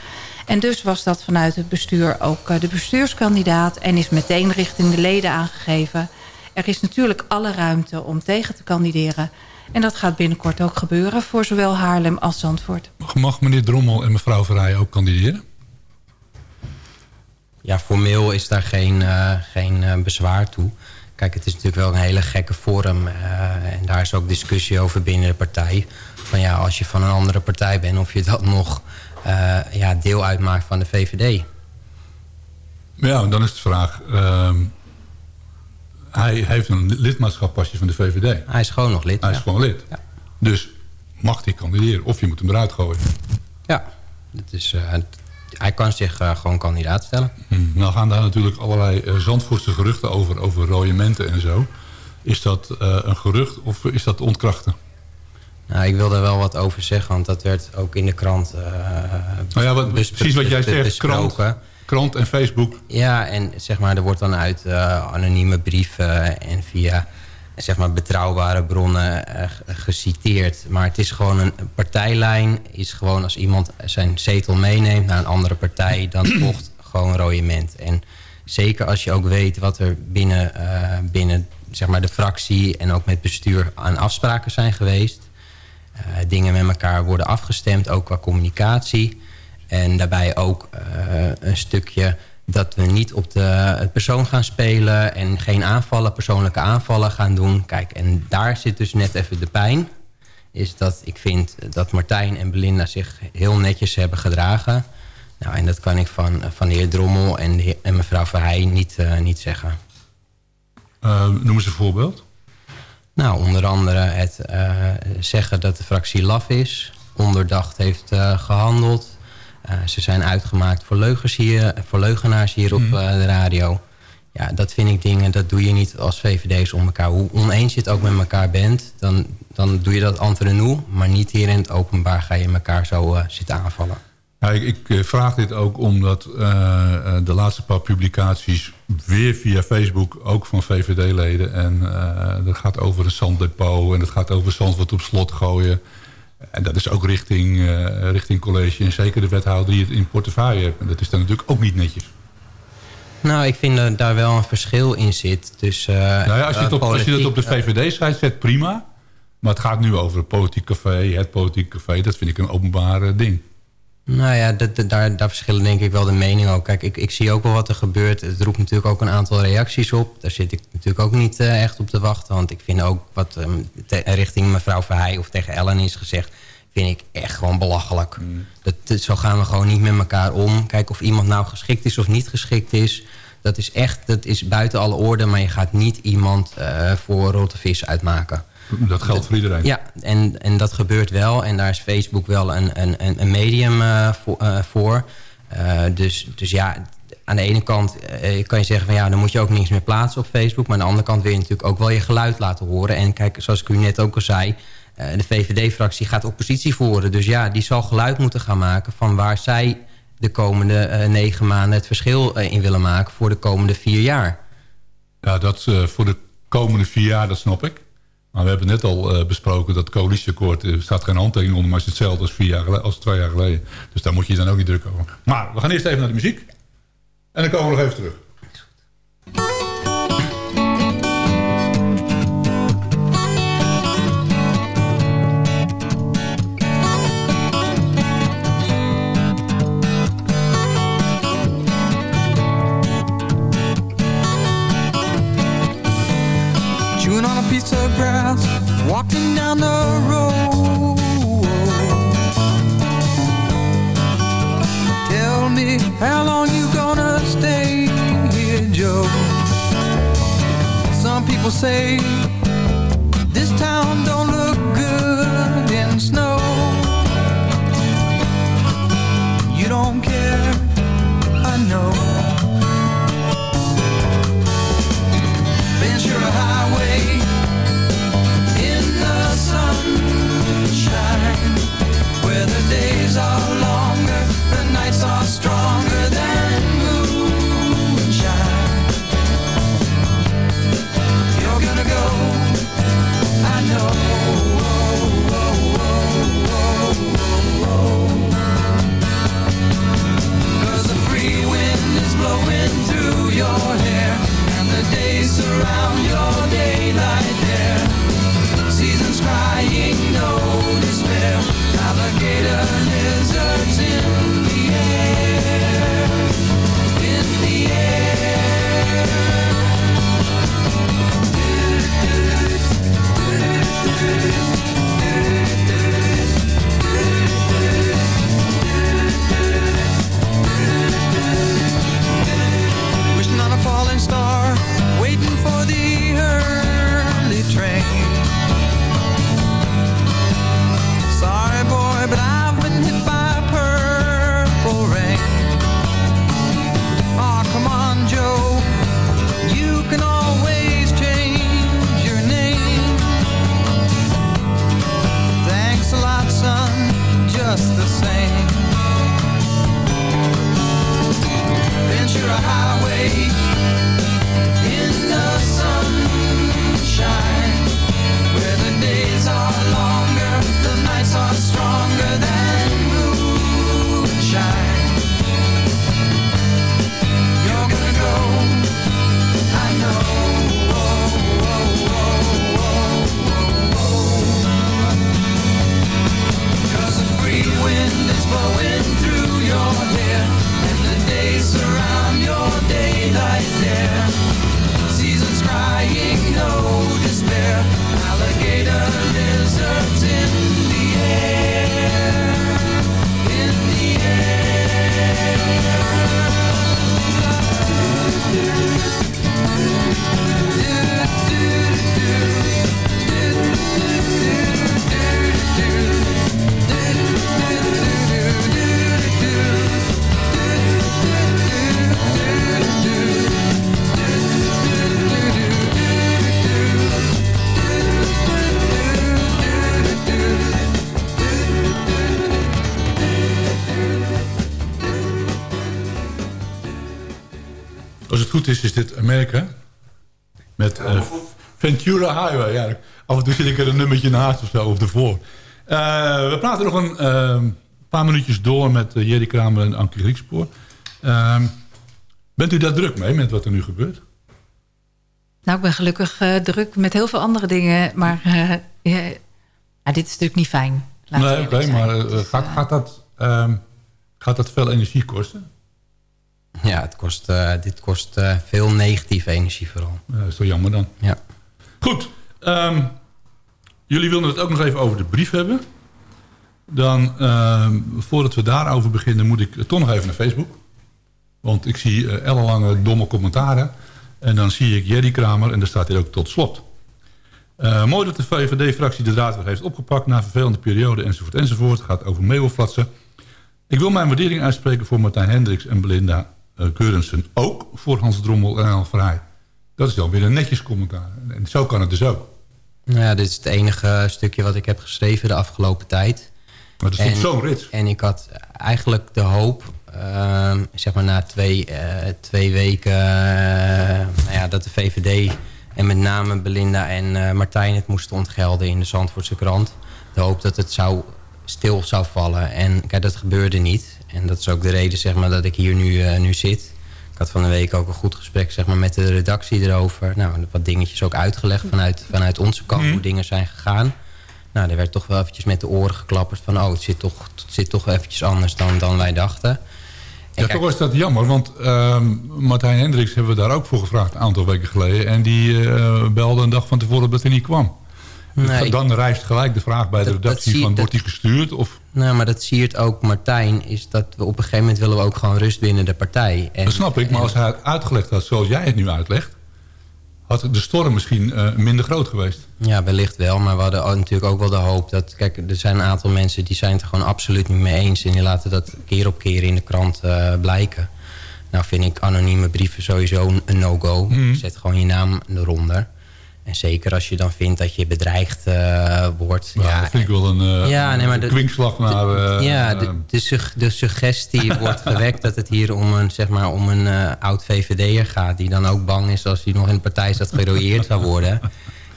Speaker 10: En dus was dat vanuit het bestuur ook de bestuurskandidaat... en is meteen richting de leden aangegeven. Er is natuurlijk alle ruimte om tegen te kandideren... En dat gaat binnenkort ook gebeuren voor zowel Haarlem als Zandvoort.
Speaker 7: Mag, meneer Drommel en mevrouw Verheijen ook kandideren?
Speaker 11: Ja, formeel is daar geen, eh, geen eh, bezwaar toe. Kijk, het is natuurlijk wel een hele gekke vorm. eh, en daar is ook discussie over binnen de partij. Van ja, als je van een andere partij bent... of je dan nog ja, deel uitmaakt van de VVD.
Speaker 7: Ja, dan is de vraag... ehm, hij heeft een lidmaatschapspasje van de VVD.
Speaker 11: Hij is gewoon nog lid.
Speaker 7: Hij is gewoon lid. Dus mag hij kandideren of je moet hem eruit gooien.
Speaker 11: Ja, het is, hij kan zich eh, gewoon kandidaat stellen.
Speaker 7: Hm, Nou gaan daar natuurlijk allerlei uh, Zandvoortse geruchten over, over royementen en zo. Is dat eh, een gerucht of is dat te ontkrachten?
Speaker 11: Nou, ik wil daar wel wat over zeggen, want dat werd ook in de krant
Speaker 7: Nou ja, wat, precies wat jij zegt, krant, krant en Facebook.
Speaker 11: Ja, en zeg maar, er wordt dan uit anonieme brieven en via zeg maar, betrouwbare bronnen eh, geciteerd. Maar het is gewoon een partijlijn. Is gewoon als iemand zijn zetel meeneemt naar een andere partij... dan *clears throat* volgt gewoon royement. En zeker als je ook weet wat er binnen, eh, binnen zeg maar, de fractie... en ook met bestuur aan afspraken zijn geweest... Eh, dingen met elkaar worden afgestemd, ook qua communicatie. En daarbij ook een stukje dat we niet op de het persoon gaan spelen... en geen aanvallen, persoonlijke aanvallen gaan doen. Kijk, en daar zit dus net even de pijn. Is dat ik vind dat Martijn en Belinda zich heel netjes hebben gedragen. Nou, en dat kan ik van, van de heer Drommel en, heer- en mevrouw Verheij niet, eh, niet zeggen.
Speaker 7: Uh, noem eens een voorbeeld.
Speaker 11: Nou, onder andere het uh, zeggen dat de fractie laf is, onderdacht heeft uh, gehandeld. Uh, ze zijn uitgemaakt voor, leugens hier, voor leugenaars hier op uh, de radio. Ja, dat vind ik dingen, dat doe je niet als VVD's om elkaar. Hoe oneens je het ook met elkaar bent, dan, dan doe je dat entre nous. Maar niet hier in het openbaar ga je elkaar zo uh, zitten aanvallen.
Speaker 7: Ja, ik, ik, vraag dit ook omdat uh, de laatste paar publicaties weer via Facebook, ook van VVD-leden. En uh, dat gaat over een zanddepot en het gaat over zand wat op slot gooien.
Speaker 9: En dat is ook richting, eh, richting college en zeker de wethouder die het in portefeuille heeft. En dat is dan natuurlijk ook niet netjes.
Speaker 11: Nou, ik vind dat daar wel een verschil in zit. Dus,
Speaker 9: nou ja, als, je het op, als je dat op de VVD-site zet, prima. Maar het gaat nu over het politiek café, het politiek café. Dat vind ik een openbaar eh, ding.
Speaker 11: Nou ja, daar, daar verschillen denk ik wel de meningen ook. Kijk, ik, ik zie ook wel wat er gebeurt. Het roept natuurlijk ook een aantal reacties op. Daar zit ik natuurlijk ook niet eh, echt op te wachten. Want ik vind ook wat ehm, richting mevrouw Verheij of tegen Ellen is gezegd... vind ik echt gewoon belachelijk. Dat, dat- zo gaan we gewoon niet met elkaar om. Kijk, of iemand nou geschikt is of niet geschikt is... dat is echt dat is buiten alle orde. Maar je gaat niet iemand eh, voor rotte vis uitmaken.
Speaker 9: Dat geldt voor iedereen.
Speaker 11: Ja, en, en dat gebeurt wel. En daar is Facebook wel een, een, een- medium eh, voor. eh, voor. Eh, dus, dus ja, aan de ene kant kan je zeggen... van ja, dan moet je ook niks meer plaatsen op Facebook. Maar aan de andere kant wil je natuurlijk ook wel je geluid laten horen. En kijk, zoals ik u net ook al zei... de VVD-fractie gaat oppositie voeren. Dus ja, die zal geluid moeten gaan maken... van waar zij de komende negen maanden het verschil in willen maken... voor de komende vier jaar.
Speaker 9: Ja, dat voor de komende vier jaar, dat snap ik. Maar we hebben net al eh, besproken dat coalitieakkoord... er staat geen handtekening onder, maar is hetzelfde als, vier jaar als twee jaar geleden. Dus daar moet je dan ook niet druk over. Maar we gaan eerst even naar de muziek. En dan komen we nog even terug.
Speaker 7: Is, is
Speaker 9: dit Amerika. Met eh, Ventura Highway. Ja, af en toe zit ik er een nummertje naast of zo, of ervoor.
Speaker 7: Eh, we praten nog een eh, paar minuutjes door met eh, Jerry Kramer en Ankie Griekspoor. Ehm, bent u daar druk mee met wat er nu gebeurt?
Speaker 10: Nou, ik ben gelukkig druk met heel veel andere dingen. Maar eh, ja, ja, dit is natuurlijk niet fijn.
Speaker 7: nee, oké, maar gaat, gaat, dat, ehm, gaat dat veel energie kosten?
Speaker 11: Ja, het kost, eh, dit kost eh, veel negatieve energie vooral.
Speaker 7: Dat is toch jammer dan.
Speaker 11: Ja.
Speaker 7: Goed. ehm, jullie wilden het ook nog even over de brief hebben. Dan, ehm, voordat we daarover beginnen, moet ik toch nog even naar Facebook. Want ik zie eh, ellenlange domme commentaren. En dan zie ik Jerry Kramer en daar staat hier ook tot slot. Mooi dat de VVD-fractie de draad weer heeft opgepakt... na vervelende periode enzovoort enzovoort. Het gaat over meeuwenflatsen. Ik wil mijn waardering uitspreken voor Martijn Hendricks en Belinda Keurensen. Ook voor Hans Drommel en Al Vrij. Dat is dan weer een netjes commentaar. En zo kan het dus ook.
Speaker 11: Nou ja, dit is het enige stukje wat ik heb geschreven de afgelopen tijd.
Speaker 7: Maar er stond zo'n rits.
Speaker 11: En ik had eigenlijk de hoop, ehm, zeg maar na twee, eh, twee weken... eh, nou ja, dat de VVD en met name Belinda en eh, Martijn het moesten ontgelden in de Zandvoortse krant. De hoop dat het zou stil zou vallen. En kijk, dat gebeurde niet. En dat is ook de reden zeg maar, dat ik hier nu, eh, nu zit. Ik had van de week ook een goed gesprek zeg maar, met de redactie erover. Nou, wat dingetjes ook uitgelegd vanuit, vanuit onze kant, hoe dingen zijn gegaan. Nou, er werd toch wel eventjes met de oren geklapperd van... oh, het zit toch, het zit toch eventjes anders dan, dan wij dachten.
Speaker 7: Ja, toch is dat jammer, want ehm, Martijn Hendricks hebben we daar ook voor gevraagd een aantal weken geleden. En die eh, belde een dag van tevoren dat hij niet kwam.
Speaker 11: Nee.
Speaker 7: Dan rijst gelijk de vraag bij de
Speaker 11: Dat- dat
Speaker 7: redactie
Speaker 11: zie-
Speaker 7: van wordt hij gestuurd? Of,
Speaker 11: Nou, maar dat siert ook Martijn... is dat we op een gegeven moment willen we ook gewoon rust binnen de partij. En,
Speaker 7: dat snap ik, maar als hij het uitgelegd had zoals jij het nu uitlegt... had de storm misschien eh, minder groot geweest.
Speaker 11: Ja, wellicht wel. Maar we hadden natuurlijk ook wel de hoop dat... Kijk, er zijn een aantal mensen die zijn het er gewoon absoluut niet mee eens. En die laten dat keer op keer in de krant eh, blijken. Nou vind ik anonieme brieven sowieso een- een no-go.
Speaker 7: Mhm.
Speaker 11: Zet gewoon je naam eronder. En zeker als je dan vindt dat je bedreigd eh, wordt.
Speaker 7: Nou,
Speaker 11: ja,
Speaker 7: dat vind ik wel een,
Speaker 11: Ja, nee, maar de-
Speaker 7: een kwinkslag naar... eh,
Speaker 11: ja, de, de, sug- de suggestie *laughs* wordt gewekt dat het hier om een, zeg maar, om een eh, oud VVD'er gaat... die dan ook bang is als hij nog in de partij zat gerooieerd zou worden.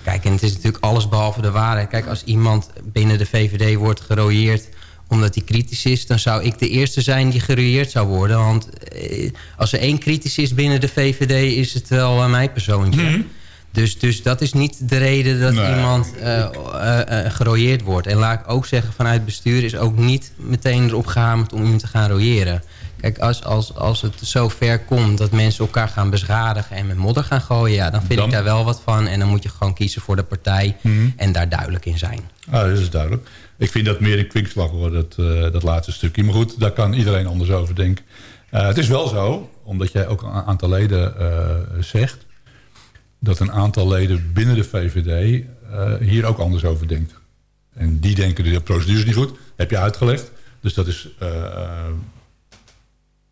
Speaker 11: Kijk, en het is natuurlijk alles behalve de waarheid. Kijk, als iemand binnen de VVD wordt gerooieerd omdat hij kritisch is... dan zou ik de eerste zijn die gerooieerd zou worden. Want als er één kritisch is binnen de VVD... is het wel mijn persoontje. Dus, dus dat is niet de reden dat
Speaker 7: Nee.
Speaker 11: iemand eh, gerooieerd wordt. En laat ik ook zeggen, vanuit bestuur is ook niet meteen erop gehamerd om iemand te gaan rooieren. Kijk, als, als, als het zo ver komt dat mensen elkaar gaan beschadigen en met modder gaan gooien... Ja, dan vind
Speaker 7: Dan-
Speaker 11: ik daar wel wat van. En dan moet je gewoon kiezen voor de partij
Speaker 7: Mhm.
Speaker 11: en daar duidelijk in zijn.
Speaker 7: Ah, dat is duidelijk. Ik vind dat meer een kwinkslag hoor, dat, dat laatste stukje. Maar goed, daar kan iedereen anders over denken. Het is wel zo, omdat jij ook een aantal leden zegt... dat een aantal leden binnen de VVD eh, hier ook anders over denkt. En die denken de procedure is niet goed. Heb je uitgelegd. Dus dat is, eh, eh,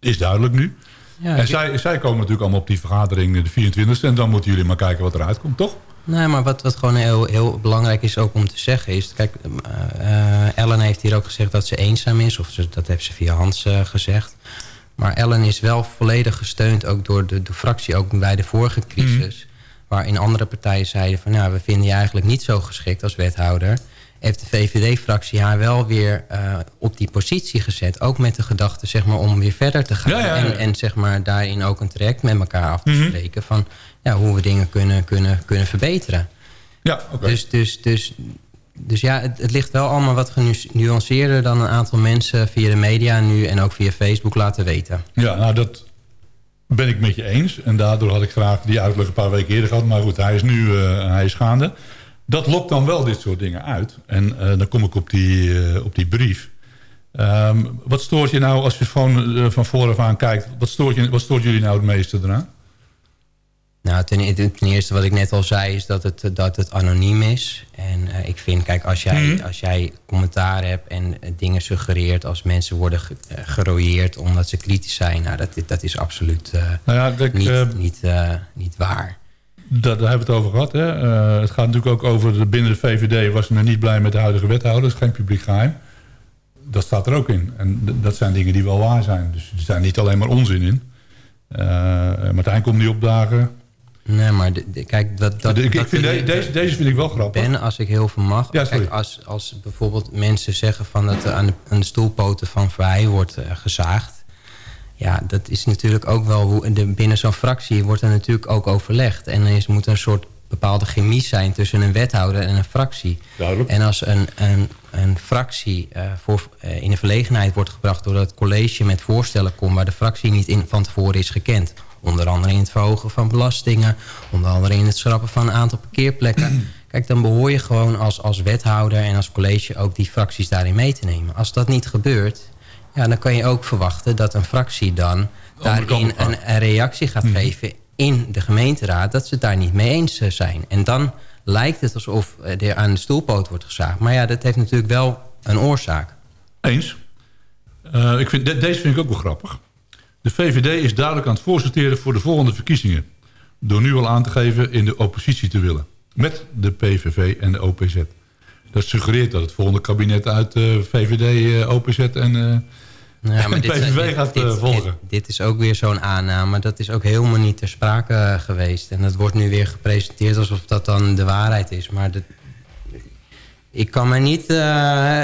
Speaker 7: is duidelijk nu.
Speaker 11: Ja,
Speaker 7: en zij, zij komen natuurlijk allemaal op die vergadering de 24e... en dan moeten jullie maar kijken wat eruit komt, toch?
Speaker 11: Nee, maar wat, wat gewoon heel, heel belangrijk is ook om te zeggen is... Kijk, Ellen heeft hier ook gezegd dat ze eenzaam is. Of ze, dat heeft ze via Hans gezegd. Maar Ellen is wel volledig gesteund ook door de, de fractie. Ook bij de vorige crisis. Waarin andere partijen zeiden van... Nou, we vinden je eigenlijk niet zo geschikt als wethouder. Heeft de VVD-fractie haar wel weer eh, op die positie gezet. Ook met de gedachte zeg maar, om weer verder te gaan.
Speaker 7: Ja, ja, ja.
Speaker 11: En, en zeg maar, daarin ook een traject met elkaar af te
Speaker 7: Mhm.
Speaker 11: spreken. Van ja, hoe we dingen kunnen, kunnen, kunnen verbeteren.
Speaker 7: Ja, oké.
Speaker 11: Dus, dus, dus, dus ja, het, het ligt wel allemaal wat genuanceerder... dan een aantal mensen via de media nu en ook via Facebook laten weten.
Speaker 7: Ja, nou dat ben ik met je eens. En daardoor had ik graag die uitleg een paar weken eerder gehad. Maar goed, hij is nu eh, hij is gaande. Dat lokt dan wel dit soort dingen uit. En eh, dan kom ik op die, eh, op die brief. Ehm, wat stoort je nou, als je eh, van vooraf aan kijkt... Wat stoort, je, wat stoort jullie nou het meeste eraan?
Speaker 11: Nou, ten, e- ten eerste wat ik net al zei is dat het, dat het anoniem is. En eh, ik vind, kijk, als jij,
Speaker 7: Mhm.
Speaker 11: als jij commentaar hebt en eh, dingen suggereert... als mensen worden ge, eh, gerooieerd omdat ze kritisch zijn... nou, dat, dat is absoluut
Speaker 7: Nou ja, kijk,
Speaker 11: niet, niet, niet waar.
Speaker 7: Daar, daar hebben we het over gehad. Hè? Het gaat natuurlijk ook over... De, binnen de VVD was men niet blij met de huidige wethouder. Dat is geen publiek geheim. Dat staat er ook in. En dat zijn dingen die wel waar zijn. Dus er zijn niet alleen maar onzin in. Martijn komt niet opdagen.
Speaker 11: Nee, maar de- de- kijk, dat, dat,
Speaker 7: ik,
Speaker 11: dat
Speaker 7: vind de- deze, deze vind ik wel grappig.
Speaker 11: Ben, als ik heel veel mag.
Speaker 7: Ja.
Speaker 11: Kijk, als, als bijvoorbeeld mensen zeggen van dat er aan de, aan de stoelpoten van Verheij wordt eh, gezaagd. Ja, dat is natuurlijk ook wel hoe de, binnen zo'n fractie wordt er natuurlijk ook overlegd. En er is, moet een soort bepaalde chemie zijn tussen een wethouder en een fractie.
Speaker 7: Duidelijk.
Speaker 11: En als een, een, een fractie eh, voor, eh, in de verlegenheid wordt gebracht... doordat het college met voorstellen komt... waar de fractie niet in, van tevoren is gekend... onder andere in het verhogen van belastingen... onder andere in het schrappen van een aantal parkeerplekken... *clears throat* kijk, dan behoor je gewoon als, als wethouder en als college... ook die fracties daarin mee te nemen. Als dat niet gebeurt... Ja, dan kan je ook verwachten dat een fractie dan daarin een, een reactie gaat geven in de gemeenteraad... dat ze het daar niet mee eens eh, zijn. En dan lijkt het alsof eh, er aan de stoelpoot wordt gezaagd. Maar ja, dat heeft natuurlijk wel een oorzaak.
Speaker 7: Eens. Eh, ik vind, de- deze vind ik ook wel grappig. De VVD is duidelijk aan het voorsorteren voor de volgende verkiezingen. Door nu al aan te geven in de oppositie te willen. Met de PVV en de OPZ. Dat suggereert dat het volgende kabinet uit eh, VVD, OPZ en, eh,
Speaker 11: Ja, *laughs*
Speaker 7: en PVV gaat eh, volgen.
Speaker 11: Dit, dit is ook weer zo'n aanname. Dat is ook helemaal niet ter sprake eh, geweest. En dat wordt nu weer gepresenteerd alsof dat dan de waarheid is. Maar dat, ik kan me niet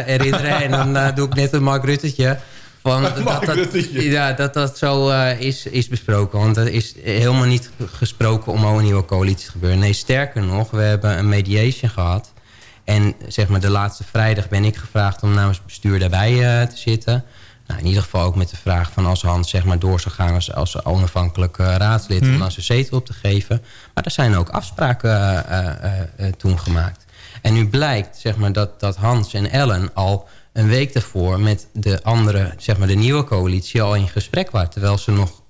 Speaker 11: herinneren, en dan doe ik net een Mark Ruttetje... Van dat, ja, dat dat zo eh, is, is besproken. Want er is helemaal niet gesproken om een nieuwe coalitie te gebeuren. Nee, sterker nog, we hebben een mediation gehad. En zeg maar de laatste vrijdag ben ik gevraagd om namens het bestuur daarbij eh, te zitten. Nou, in ieder geval ook met de vraag van als Hans zeg maar, door zou gaan als, als onafhankelijk eh, raadslid... om dan zijn zetel op te geven. Maar er zijn ook afspraken eh, eh, eh, toen gemaakt. En nu blijkt zeg maar, dat, dat Hans en Ellen al een week daarvoor... met de andere, zeg maar de nieuwe coalitie al in gesprek waren... terwijl ze nog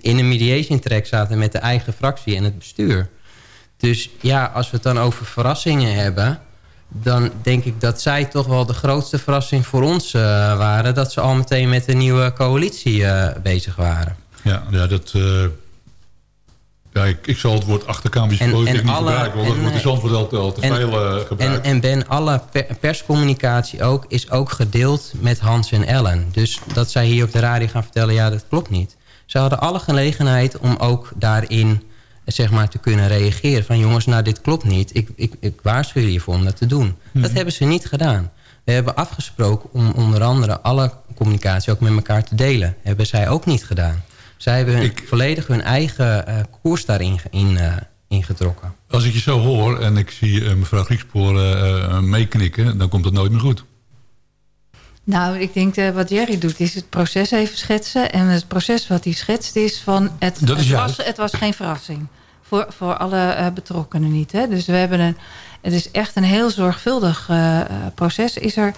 Speaker 11: in een mediation track zaten met de eigen fractie en het bestuur. Dus ja, als we het dan over verrassingen hebben... dan denk ik dat zij toch wel de grootste verrassing voor ons eh, waren... dat ze al meteen met een nieuwe coalitie eh, bezig waren.
Speaker 7: Ja, ja dat... eh, ja, ik, ik zal het woord achterkamertjespolitiek
Speaker 11: En- en
Speaker 7: niet
Speaker 11: alle-
Speaker 7: gebruiken. Want dat wordt in Zandvoort al te, al te
Speaker 11: en-
Speaker 7: veel
Speaker 11: En,
Speaker 7: gebruikt.
Speaker 11: en Ben, alle per- perscommunicatie ook is ook gedeeld met Hans en Ellen. Dus dat zij hier op de radio gaan vertellen, ja, dat klopt niet. Ze hadden alle gelegenheid om ook daarin zeg maar, te kunnen reageren. Van jongens, nou dit klopt niet. Ik, ik, ik waarschuw je voor om dat te doen. Dat hebben ze niet gedaan. We hebben afgesproken om onder andere alle communicatie ook met elkaar te delen. Hebben zij ook niet gedaan. Zij hebben hun, volledig hun eigen eh, koers daarin in, eh, ingetrokken.
Speaker 7: Als ik je zo hoor en ik zie eh, mevrouw Griekspoor meeknikken... dan komt het nooit meer goed.
Speaker 10: Nou, ik denk wat Jerry doet is het proces even schetsen. En het proces wat hij schetst is van... Het,
Speaker 7: Dat is
Speaker 10: het,
Speaker 7: juist.
Speaker 10: was, het was geen verrassing. Voor, voor alle betrokkenen niet. Hè? Dus we hebben een... Het is echt een heel zorgvuldig proces is er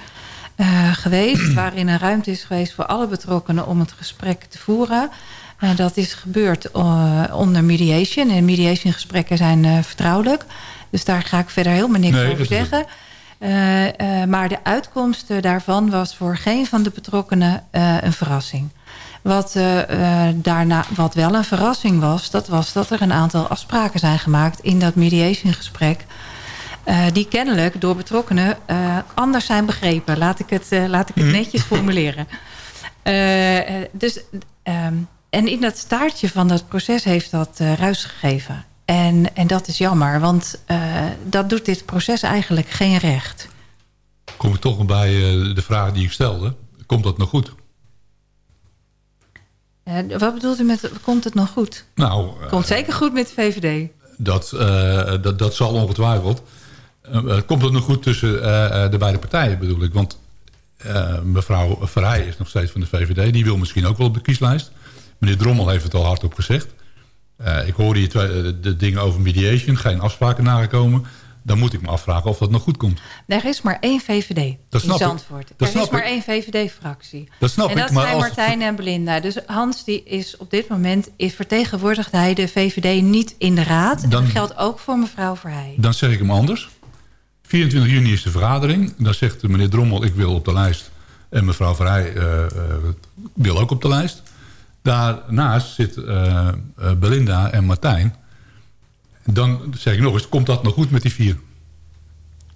Speaker 10: eh, geweest... *clears throat* waarin een ruimte is geweest voor alle betrokkenen... om het gesprek te voeren. Eh, dat is gebeurd eh, onder mediation. En mediationgesprekken zijn eh, vertrouwelijk. Dus daar ga ik verder helemaal niks
Speaker 7: Nee,
Speaker 10: over zeggen. Maar de uitkomst daarvan was voor geen van de betrokkenen een verrassing. Wat, daarna, wat wel een verrassing was, dat was dat er een aantal afspraken zijn gemaakt in dat mediationgesprek. eh, die kennelijk door betrokkenen anders zijn begrepen. Laat ik het, laat ik het netjes formuleren. *laughs* Dus, ehm, en in dat staartje van dat proces heeft dat eh, ruis gegeven. En, en dat is jammer, want eh, dat doet dit proces eigenlijk geen recht.
Speaker 7: Kom ik toch bij eh, de vraag die ik stelde. Komt dat nog goed?
Speaker 10: Wat bedoelt u met, komt het nog goed?
Speaker 7: Nou,
Speaker 10: Komt zeker goed met de VVD.
Speaker 7: dat, dat, dat zal ongetwijfeld. Komt het nog goed tussen de beide partijen bedoel ik? Want mevrouw Verheij is nog steeds van de VVD. Die wil misschien ook wel op de kieslijst. Meneer Drommel heeft het al hardop gezegd. Eh, ik hoorde hier twee, eh, de dingen over mediation. Geen afspraken nagekomen. Dan moet ik me afvragen of dat nog goed komt.
Speaker 10: Er is maar één VVD
Speaker 7: Dat
Speaker 10: in
Speaker 7: ik.
Speaker 10: Zandvoort.
Speaker 7: Dat
Speaker 10: er is maar
Speaker 7: ik.
Speaker 10: één VVD-fractie.
Speaker 7: Dat snap
Speaker 10: en
Speaker 7: ik,
Speaker 10: dat
Speaker 7: maar
Speaker 10: zijn
Speaker 7: als-
Speaker 10: Martijn en Belinda. Dus Hans die is op dit moment is vertegenwoordigt hij de VVD niet in de raad. En dat geldt ook voor mevrouw Verheij.
Speaker 7: Dan zeg ik hem anders. 24 juni is de vergadering. Dan zegt meneer Drommel, ik wil op de lijst. En mevrouw Verheij eh, wil ook op de lijst. Daarnaast zit eh, eh, Belinda en Martijn. Dan zeg ik nog eens, komt dat nog goed met die vier?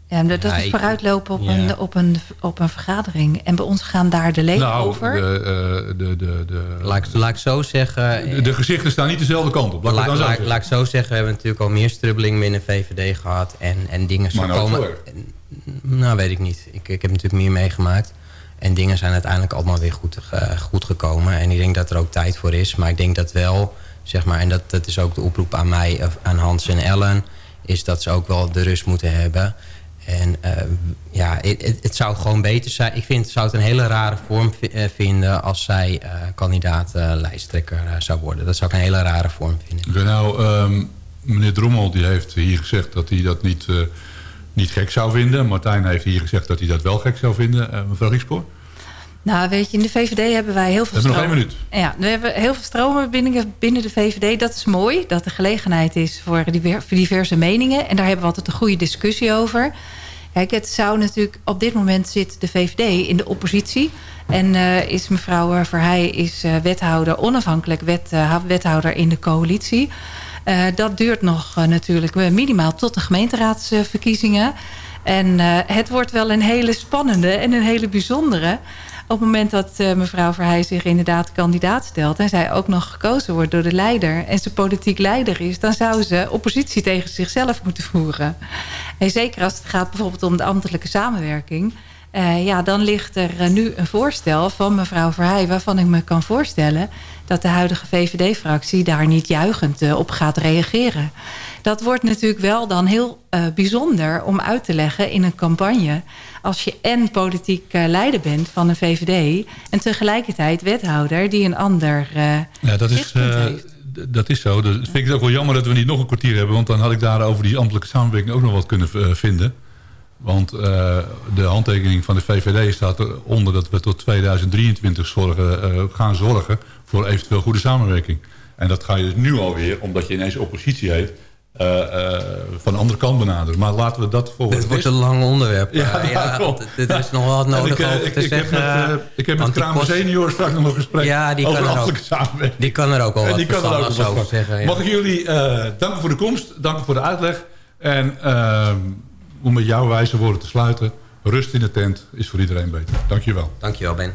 Speaker 10: Ja, dat
Speaker 11: Ja,
Speaker 10: is vooruitlopen op,
Speaker 11: ja.
Speaker 10: een, op, een, op een vergadering. En bij ons gaan daar de leden
Speaker 7: nou,
Speaker 10: over.
Speaker 7: De, eh, de, de, de,
Speaker 11: Laat ik, laat ik zo zeggen...
Speaker 7: de, de gezichten staan niet dezelfde kant op. Laat
Speaker 11: Laat,
Speaker 7: dan zo
Speaker 11: laat-
Speaker 7: zeggen.
Speaker 11: laat ik zo zeggen, we hebben natuurlijk al meer strubbeling binnen VVD gehad. En, en dingen
Speaker 7: Maar
Speaker 11: zijn
Speaker 7: nooit
Speaker 11: komen...
Speaker 7: zo
Speaker 11: Nou, weet ik niet. Ik, ik heb natuurlijk meer meegemaakt. En dingen zijn uiteindelijk allemaal weer goed, ge- goed gekomen. En ik denk dat er ook tijd voor is. Maar ik denk dat wel, zeg maar... en dat, dat is ook de oproep aan mij, of aan Hans en Ellen... is dat ze ook wel de rust moeten hebben... En eh, ja, het, zou gewoon beter zijn. Ik vind, zou het een hele rare vorm vi- eh, vinden... als zij eh, kandidaat eh, lijsttrekker eh, zou worden. Dat zou ik een hele rare vorm vinden.
Speaker 7: Nou, ehm, meneer Drommel die heeft hier gezegd dat hij dat niet, eh, niet gek zou vinden. Martijn heeft hier gezegd dat hij dat wel gek zou vinden. Eh, mevrouw Griekspoor?
Speaker 10: Nou, weet je, in de VVD hebben wij heel veel
Speaker 7: We hebben nog
Speaker 10: stromen.
Speaker 7: één minuut.
Speaker 10: Ja, we hebben heel veel stromen binnen, binnen de VVD. Dat is mooi, dat er gelegenheid is voor diver- voor diverse meningen. En daar hebben we altijd een goede discussie over. Kijk, het zou natuurlijk... Op dit moment zit de VVD in de oppositie. En eh, is mevrouw Verheij is, eh, wethouder, onafhankelijk wet, wethouder in de coalitie. Eh, dat duurt nog eh, natuurlijk eh, minimaal tot de gemeenteraadsverkiezingen. En het wordt wel een hele spannende en een hele bijzondere. Op het moment dat eh, mevrouw Verheij zich inderdaad kandidaat stelt... en zij ook nog gekozen wordt door de leider... en ze politiek leider is... dan zou ze oppositie tegen zichzelf moeten voeren. En zeker als het gaat bijvoorbeeld om de ambtelijke samenwerking... eh, ja, dan ligt er nu een voorstel van mevrouw Verheij... waarvan ik me kan voorstellen dat de huidige VVD-fractie... daar niet juichend eh, op gaat reageren. Dat wordt natuurlijk wel dan heel eh, bijzonder om uit te leggen in een campagne... als je en politiek eh, leider bent van een VVD... en tegelijkertijd wethouder die een ander...
Speaker 7: Ja, dat is, dat is zo. Dus vind ik het ook wel jammer dat we niet nog een kwartier hebben. Want dan had ik daar over die ambtelijke samenwerking ook nog wat kunnen vinden. Want eh, de handtekening van de VVD staat eronder dat we tot 2023 zorgen, eh, gaan zorgen voor eventueel goede samenwerking. En dat ga je dus nu alweer, omdat je ineens oppositie heet, eh, van de andere kant benaderen. Maar laten we dat voor...
Speaker 11: Dit wordt een lang onderwerp.
Speaker 7: Ja, *laughs*
Speaker 11: dit is nog wel wat nodig
Speaker 7: ik,
Speaker 11: over
Speaker 7: ik,
Speaker 11: te
Speaker 7: ik heb
Speaker 11: zeggen.
Speaker 7: met, ik heb met Kramer
Speaker 11: kost-
Speaker 7: senior straks nog een gesprek
Speaker 11: Ja, die
Speaker 7: over
Speaker 11: kan er ook-
Speaker 7: samenwerking.
Speaker 11: Die kan er ook
Speaker 7: En
Speaker 11: wat
Speaker 7: die kan er ook
Speaker 11: over zeggen. ja.
Speaker 7: Mag ik jullie danken voor de komst, danken voor de uitleg. En ehm, om met jouw wijze woorden te sluiten... rust in de tent is voor iedereen beter. Dankjewel.
Speaker 11: Dankjewel, Ben.